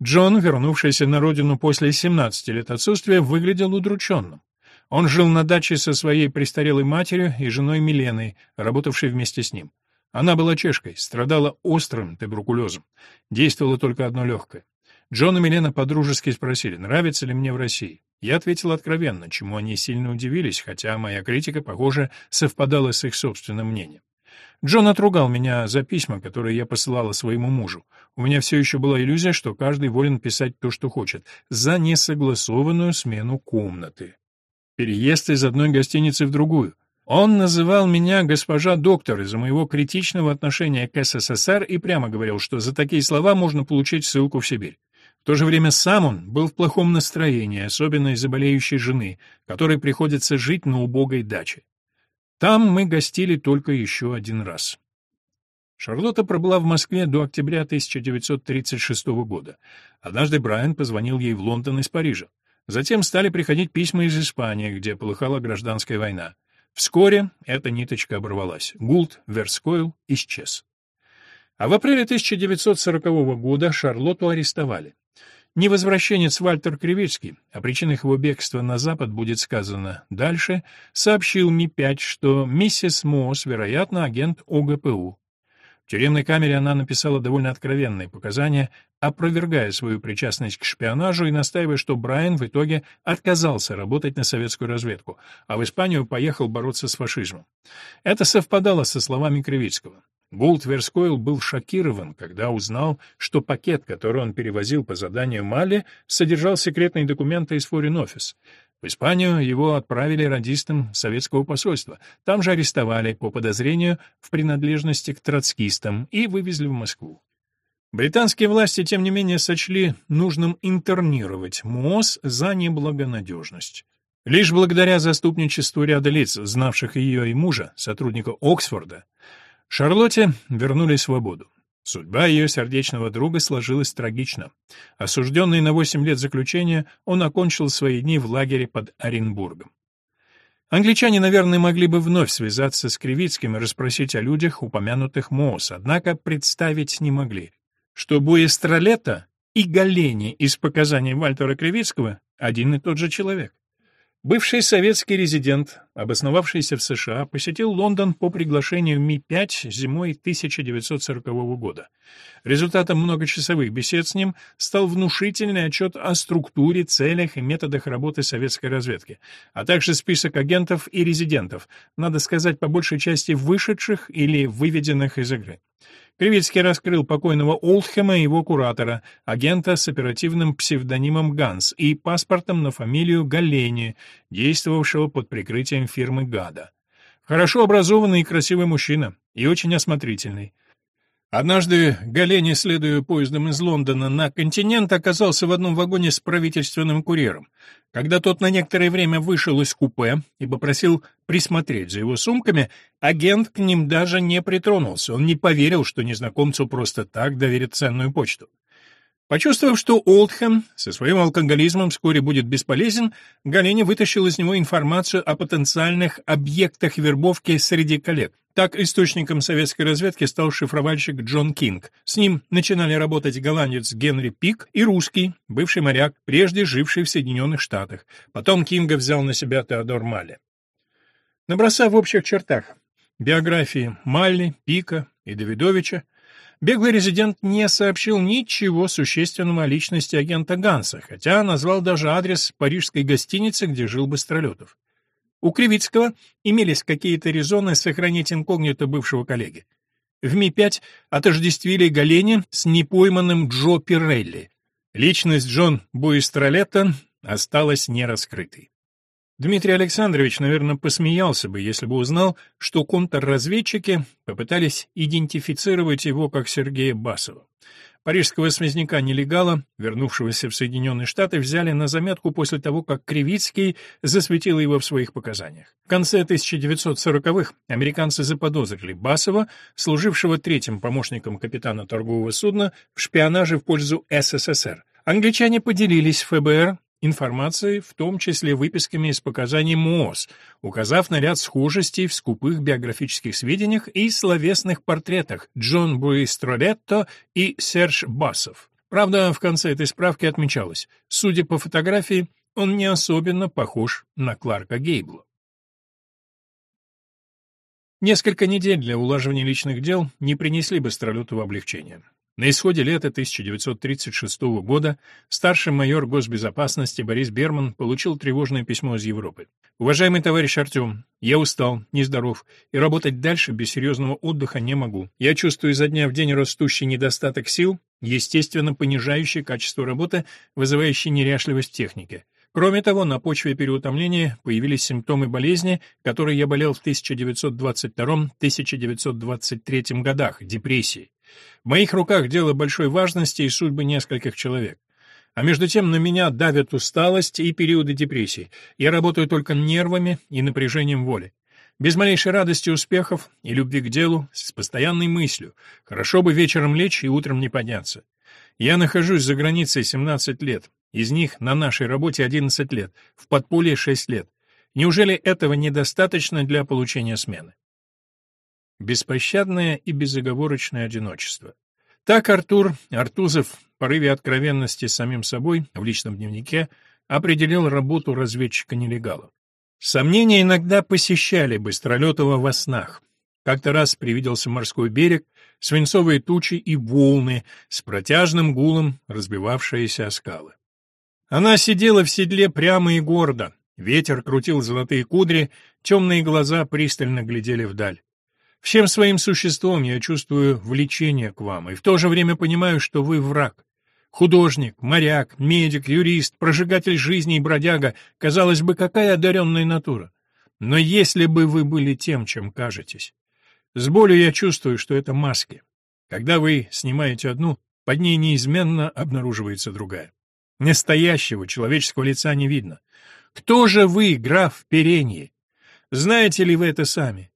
S1: Джон, вернувшийся на родину после 17 лет отсутствия, выглядел удрученным. Он жил на даче со своей престарелой матерью и женой Миленой, работавшей вместе с ним. Она была чешкой, страдала острым туберкулезом. Действовало только одно легкое. Джон и Милена подружески спросили, нравится ли мне в России. Я ответил откровенно, чему они сильно удивились, хотя моя критика, похоже, совпадала с их собственным мнением. Джон отругал меня за письма, которые я посылала своему мужу. У меня все еще была иллюзия, что каждый волен писать то, что хочет, за несогласованную смену комнаты. Переезд из одной гостиницы в другую. Он называл меня госпожа доктор из-за моего критичного отношения к СССР и прямо говорил, что за такие слова можно получить ссылку в Сибирь. В то же время сам он был в плохом настроении, особенно из-за болеющей жены, которой приходится жить на убогой даче. Там мы гостили только еще один раз. Шарлотта пробыла в Москве до октября 1936 года. Однажды Брайан позвонил ей в Лондон из Парижа. Затем стали приходить письма из Испании, где полыхала гражданская война. Вскоре эта ниточка оборвалась. Гулд Верскойл исчез. А в апреле 1940 года Шарлотту арестовали. Невозвращенец Вальтер Кривицкий, о причинах его бегства на Запад будет сказано дальше, сообщил Ми-5, что миссис Мосс, вероятно, агент ОГПУ. В тюремной камере она написала довольно откровенные показания, опровергая свою причастность к шпионажу и настаивая, что Брайан в итоге отказался работать на советскую разведку, а в Испанию поехал бороться с фашизмом. Это совпадало со словами Кривицкого. Гулт Верскойл был шокирован, когда узнал, что пакет, который он перевозил по заданию Мали, содержал секретные документы из Foreign Office. В Испанию его отправили радистам советского посольства. Там же арестовали по подозрению в принадлежности к троцкистам и вывезли в Москву. Британские власти, тем не менее, сочли нужным интернировать МООС за неблагонадежность. Лишь благодаря заступничеству ряда лиц, знавших ее и мужа, сотрудника Оксфорда, Шарлотте вернули свободу. Судьба ее сердечного друга сложилась трагично. Осужденный на 8 лет заключения, он окончил свои дни в лагере под Оренбургом. Англичане, наверное, могли бы вновь связаться с Кривицким и расспросить о людях, упомянутых Моос, однако представить не могли, что Буэстролета и Галени из показаний Вальтера Кривицкого один и тот же человек. Бывший советский резидент, обосновавшийся в США, посетил Лондон по приглашению Ми-5 зимой 1940 года. Результатом многочасовых бесед с ним стал внушительный отчет о структуре, целях и методах работы советской разведки, а также список агентов и резидентов, надо сказать, по большей части вышедших или выведенных из игры. Кривицкий раскрыл покойного Олдхема и его куратора, агента с оперативным псевдонимом Ганс и паспортом на фамилию Галени, действовавшего под прикрытием фирмы Гада. Хорошо образованный и красивый мужчина, и очень осмотрительный. Однажды Галени, следуя поездом из Лондона на континент, оказался в одном вагоне с правительственным курьером. Когда тот на некоторое время вышел из купе и попросил присмотреть за его сумками, агент к ним даже не притронулся. Он не поверил, что незнакомцу просто так доверят ценную почту. Почувствовав, что Олдхэм со своим алкоголизмом вскоре будет бесполезен, Галени вытащил из него информацию о потенциальных объектах вербовки среди коллег. Так источником советской разведки стал шифровальщик Джон Кинг. С ним начинали работать голландец Генри Пик и русский, бывший моряк, прежде живший в Соединенных Штатах. Потом Кинга взял на себя Теодор Малли. Набросав в общих чертах биографии Малли, Пика и Давидовича, Беглый резидент не сообщил ничего существенного о личности агента Ганса, хотя назвал даже адрес парижской гостиницы, где жил Быстролетов. У Кривицкого имелись какие-то резоны сохранить инкогнито бывшего коллеги. В Ми-5 отождествили Галени с непойманным Джо Пирелли. Личность Джон Буистролетта осталась нераскрытой. Дмитрий Александрович, наверное, посмеялся бы, если бы узнал, что контрразведчики попытались идентифицировать его как Сергея Басова. Парижского связняка-нелегала, вернувшегося в Соединенные Штаты, взяли на заметку после того, как Кривицкий засветил его в своих показаниях. В конце 1940-х американцы заподозрили Басова, служившего третьим помощником капитана торгового судна, в шпионаже в пользу СССР. Англичане поделились ФБР информацией, в том числе выписками из показаний МООС, указав на ряд схожестей в скупых биографических сведениях и словесных портретах Джон Буистролетто и Серж Басов. Правда, в конце этой справки отмечалось, судя по фотографии, он не особенно похож на Кларка Гейбла. Несколько недель для улаживания личных дел не принесли Быстролетову облегчения. На исходе лета 1936 года старший майор госбезопасности Борис Берман получил тревожное письмо из Европы. Уважаемый товарищ Артем, я устал, нездоров, и работать дальше без серьезного отдыха не могу. Я чувствую изо дня в день растущий недостаток сил, естественно, понижающий качество работы, вызывающий неряшливость техники. Кроме того, на почве переутомления появились симптомы болезни, которые я болел в 1922-1923 годах, депрессии. В моих руках дело большой важности и судьбы нескольких человек. А между тем на меня давят усталость и периоды депрессии. Я работаю только нервами и напряжением воли. Без малейшей радости успехов и любви к делу, с постоянной мыслью. Хорошо бы вечером лечь и утром не подняться. Я нахожусь за границей 17 лет. Из них на нашей работе 11 лет, в подполье 6 лет. Неужели этого недостаточно для получения смены? Беспощадное и безоговорочное одиночество. Так Артур Артузов в порыве откровенности с самим собой в личном дневнике определил работу разведчика-нелегалов. Сомнения иногда посещали Быстролетова во снах. Как-то раз привиделся морской берег, свинцовые тучи и волны с протяжным гулом, разбивавшиеся о скалы. Она сидела в седле прямо и гордо, ветер крутил золотые кудри, темные глаза пристально глядели вдаль. Всем своим существом я чувствую влечение к вам, и в то же время понимаю, что вы враг. Художник, моряк, медик, юрист, прожигатель жизни и бродяга, казалось бы, какая одаренная натура. Но если бы вы были тем, чем кажетесь. С болью я чувствую, что это маски. Когда вы снимаете одну, под ней неизменно обнаруживается другая. Настоящего человеческого лица не видно. Кто же вы, граф Перенье? Знаете ли вы это сами?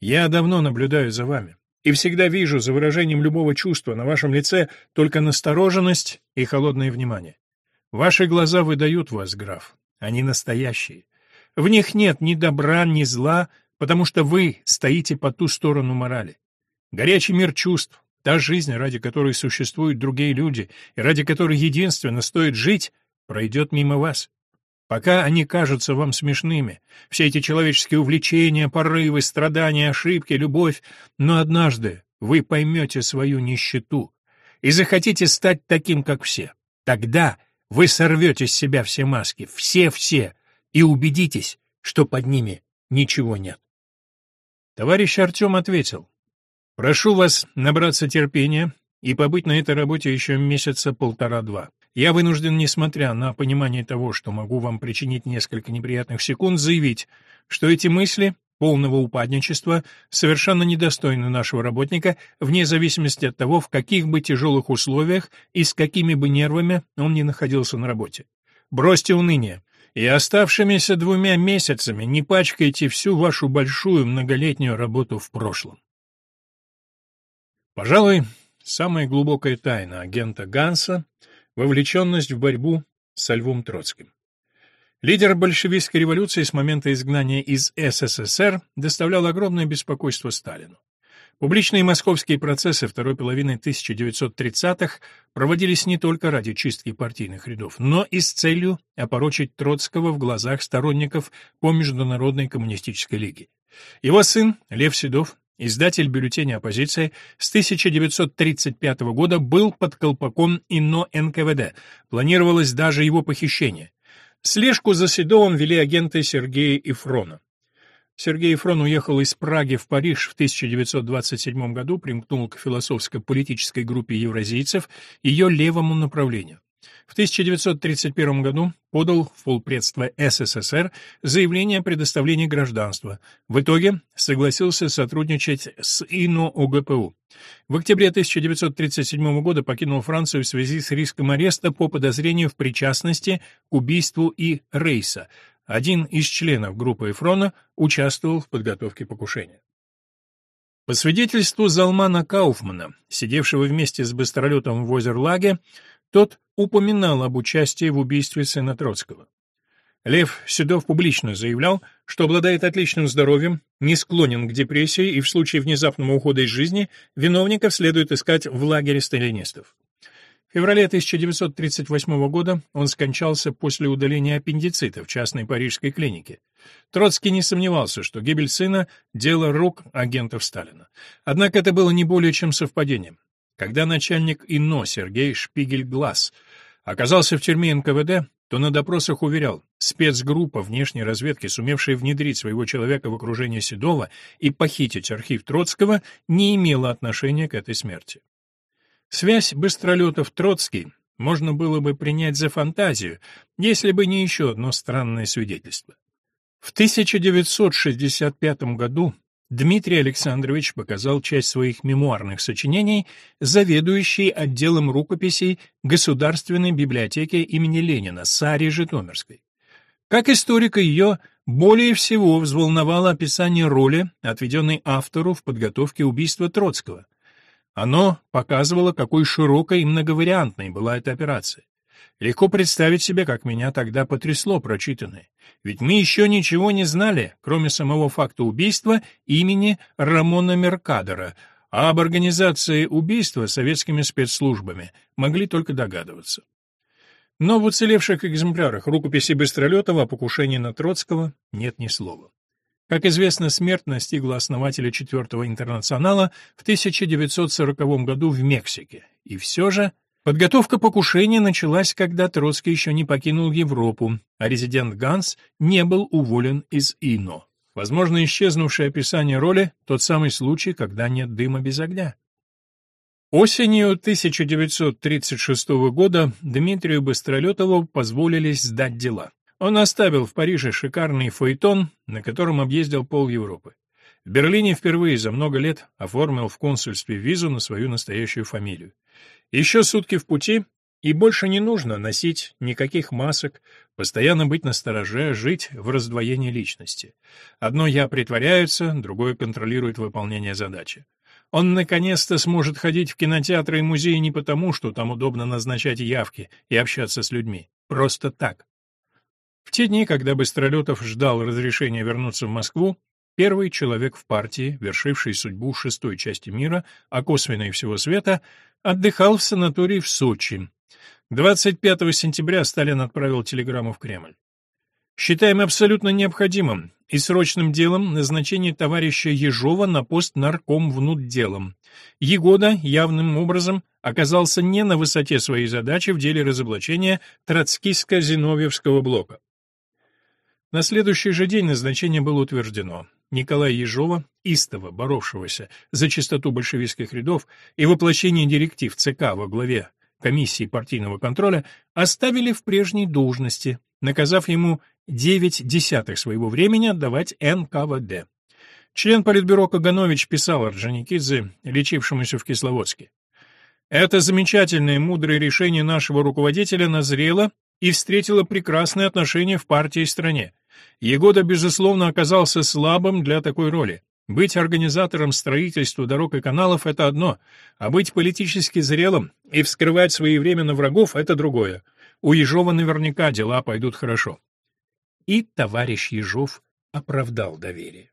S1: Я давно наблюдаю за вами и всегда вижу за выражением любого чувства на вашем лице только настороженность и холодное внимание. Ваши глаза выдают вас, граф. Они настоящие. В них нет ни добра, ни зла, потому что вы стоите по ту сторону морали. Горячий мир чувств, та жизнь, ради которой существуют другие люди, и ради которой единственно стоит жить, пройдет мимо вас. Пока они кажутся вам смешными, все эти человеческие увлечения, порывы, страдания, ошибки, любовь, но однажды вы поймете свою нищету и захотите стать таким, как все. Тогда вы сорвете с себя все маски, все-все, и убедитесь, что под ними ничего нет. Товарищ Артем ответил, «Прошу вас набраться терпения и побыть на этой работе еще месяца полтора-два. Я вынужден, несмотря на понимание того, что могу вам причинить несколько неприятных секунд, заявить, что эти мысли полного упадничества совершенно недостойны нашего работника, вне зависимости от того, в каких бы тяжелых условиях и с какими бы нервами он ни находился на работе. Бросьте уныние, и оставшимися двумя месяцами не пачкайте всю вашу большую многолетнюю работу в прошлом. Пожалуй, самая глубокая тайна агента Ганса — Вовлеченность в борьбу со Львом Троцким. Лидер большевистской революции с момента изгнания из СССР доставлял огромное беспокойство Сталину. Публичные московские процессы второй половины 1930-х проводились не только ради чистки партийных рядов, но и с целью опорочить Троцкого в глазах сторонников по Международной коммунистической лиге. Его сын, Лев Седов, Издатель бюллетеня оппозиции с 1935 года был под колпаком ИНО НКВД, планировалось даже его похищение. Слежку за Седовым вели агенты Сергея Ифрона. Сергей Ифрон уехал из Праги в Париж в 1927 году, примкнул к философско-политической группе евразийцев, ее левому направлению. В 1931 году подал в полпредство СССР заявление о предоставлении гражданства. В итоге согласился сотрудничать с ИНО ОГПУ. В октябре 1937 года покинул Францию в связи с риском ареста по подозрению в причастности к убийству И. Рейса. Один из членов группы Эфрона участвовал в подготовке покушения. По свидетельству Залмана Кауфмана, сидевшего вместе с быстролетом в Озерлаге, тот упоминал об участии в убийстве сына Троцкого. Лев Седов публично заявлял, что обладает отличным здоровьем, не склонен к депрессии и в случае внезапного ухода из жизни виновников следует искать в лагере сталинистов. В феврале 1938 года он скончался после удаления аппендицита в частной парижской клинике. Троцкий не сомневался, что гибель сына – дело рук агентов Сталина. Однако это было не более чем совпадением. Когда начальник ИНО Сергей Шпигель-Глаз оказался в тюрьме НКВД, то на допросах уверял, спецгруппа внешней разведки, сумевшая внедрить своего человека в окружение Седова и похитить архив Троцкого, не имела отношения к этой смерти. Связь Быстролетов-Троцкий можно было бы принять за фантазию, если бы не еще одно странное свидетельство. В 1965 году Дмитрий Александрович показал часть своих мемуарных сочинений заведующей отделом рукописей Государственной библиотеки имени Ленина Саре Житомирской. Как историка ее более всего взволновало описание роли, отведенной автору в подготовке убийства Троцкого. Оно показывало, какой широкой и многовариантной была эта операция. Легко представить себе, как меня тогда потрясло прочитанное. Ведь мы еще ничего не знали, кроме самого факта убийства имени Рамона Меркадора, а об организации убийства советскими спецслужбами могли только догадываться. Но в уцелевших экземплярах рукописи Быстролетова о покушении на Троцкого нет ни слова. Как известно, смерть настигла основателя Четвертого интернационала в 1940 году в Мексике. И все же Подготовка покушения началась, когда Троцкий еще не покинул Европу, а резидент Ганс не был уволен из ИНО. Возможно, исчезнувшее описание роли — тот самый случай, когда нет дыма без огня. Осенью 1936 года Дмитрию Быстролетову позволили сдать дела. Он оставил в Париже шикарный фаэтон, на котором объездил пол Европы. В Берлине впервые за много лет оформил в консульстве визу на свою настоящую фамилию. Еще сутки в пути, и больше не нужно носить никаких масок, постоянно быть настороже, жить в раздвоении личности. Одно «я» притворяется, другое контролирует выполнение задачи. Он наконец-то сможет ходить в кинотеатры и музеи не потому, что там удобно назначать явки и общаться с людьми. Просто так. В те дни, когда Быстролетов ждал разрешения вернуться в Москву, Первый человек в партии, вершивший судьбу шестой части мира, а косвенно и всего света, отдыхал в санатории в Сочи. 25 сентября Сталин отправил телеграмму в Кремль. Считаем абсолютно необходимым и срочным делом назначение товарища Ежова на пост нарком внутделом. Егода явным образом оказался не на высоте своей задачи в деле разоблачения троцкистско-зиновьевского блока. На следующий же день назначение было утверждено. Николая Ежова, истово боровшегося за чистоту большевистских рядов и воплощение директив ЦК во главе комиссии партийного контроля, оставили в прежней должности, наказав ему 9 десятых своего времени отдавать НКВД. Член Политбюро Каганович писал Орджоникидзе, лечившемуся в Кисловодске. «Это замечательное и мудрое решение нашего руководителя назрело и встретило прекрасное отношение в партии и стране. Егода, безусловно, оказался слабым для такой роли. Быть организатором строительства дорог и каналов — это одно, а быть политически зрелым и вскрывать своевременно врагов — это другое. У Ежова наверняка дела пойдут хорошо. И товарищ Ежов оправдал доверие.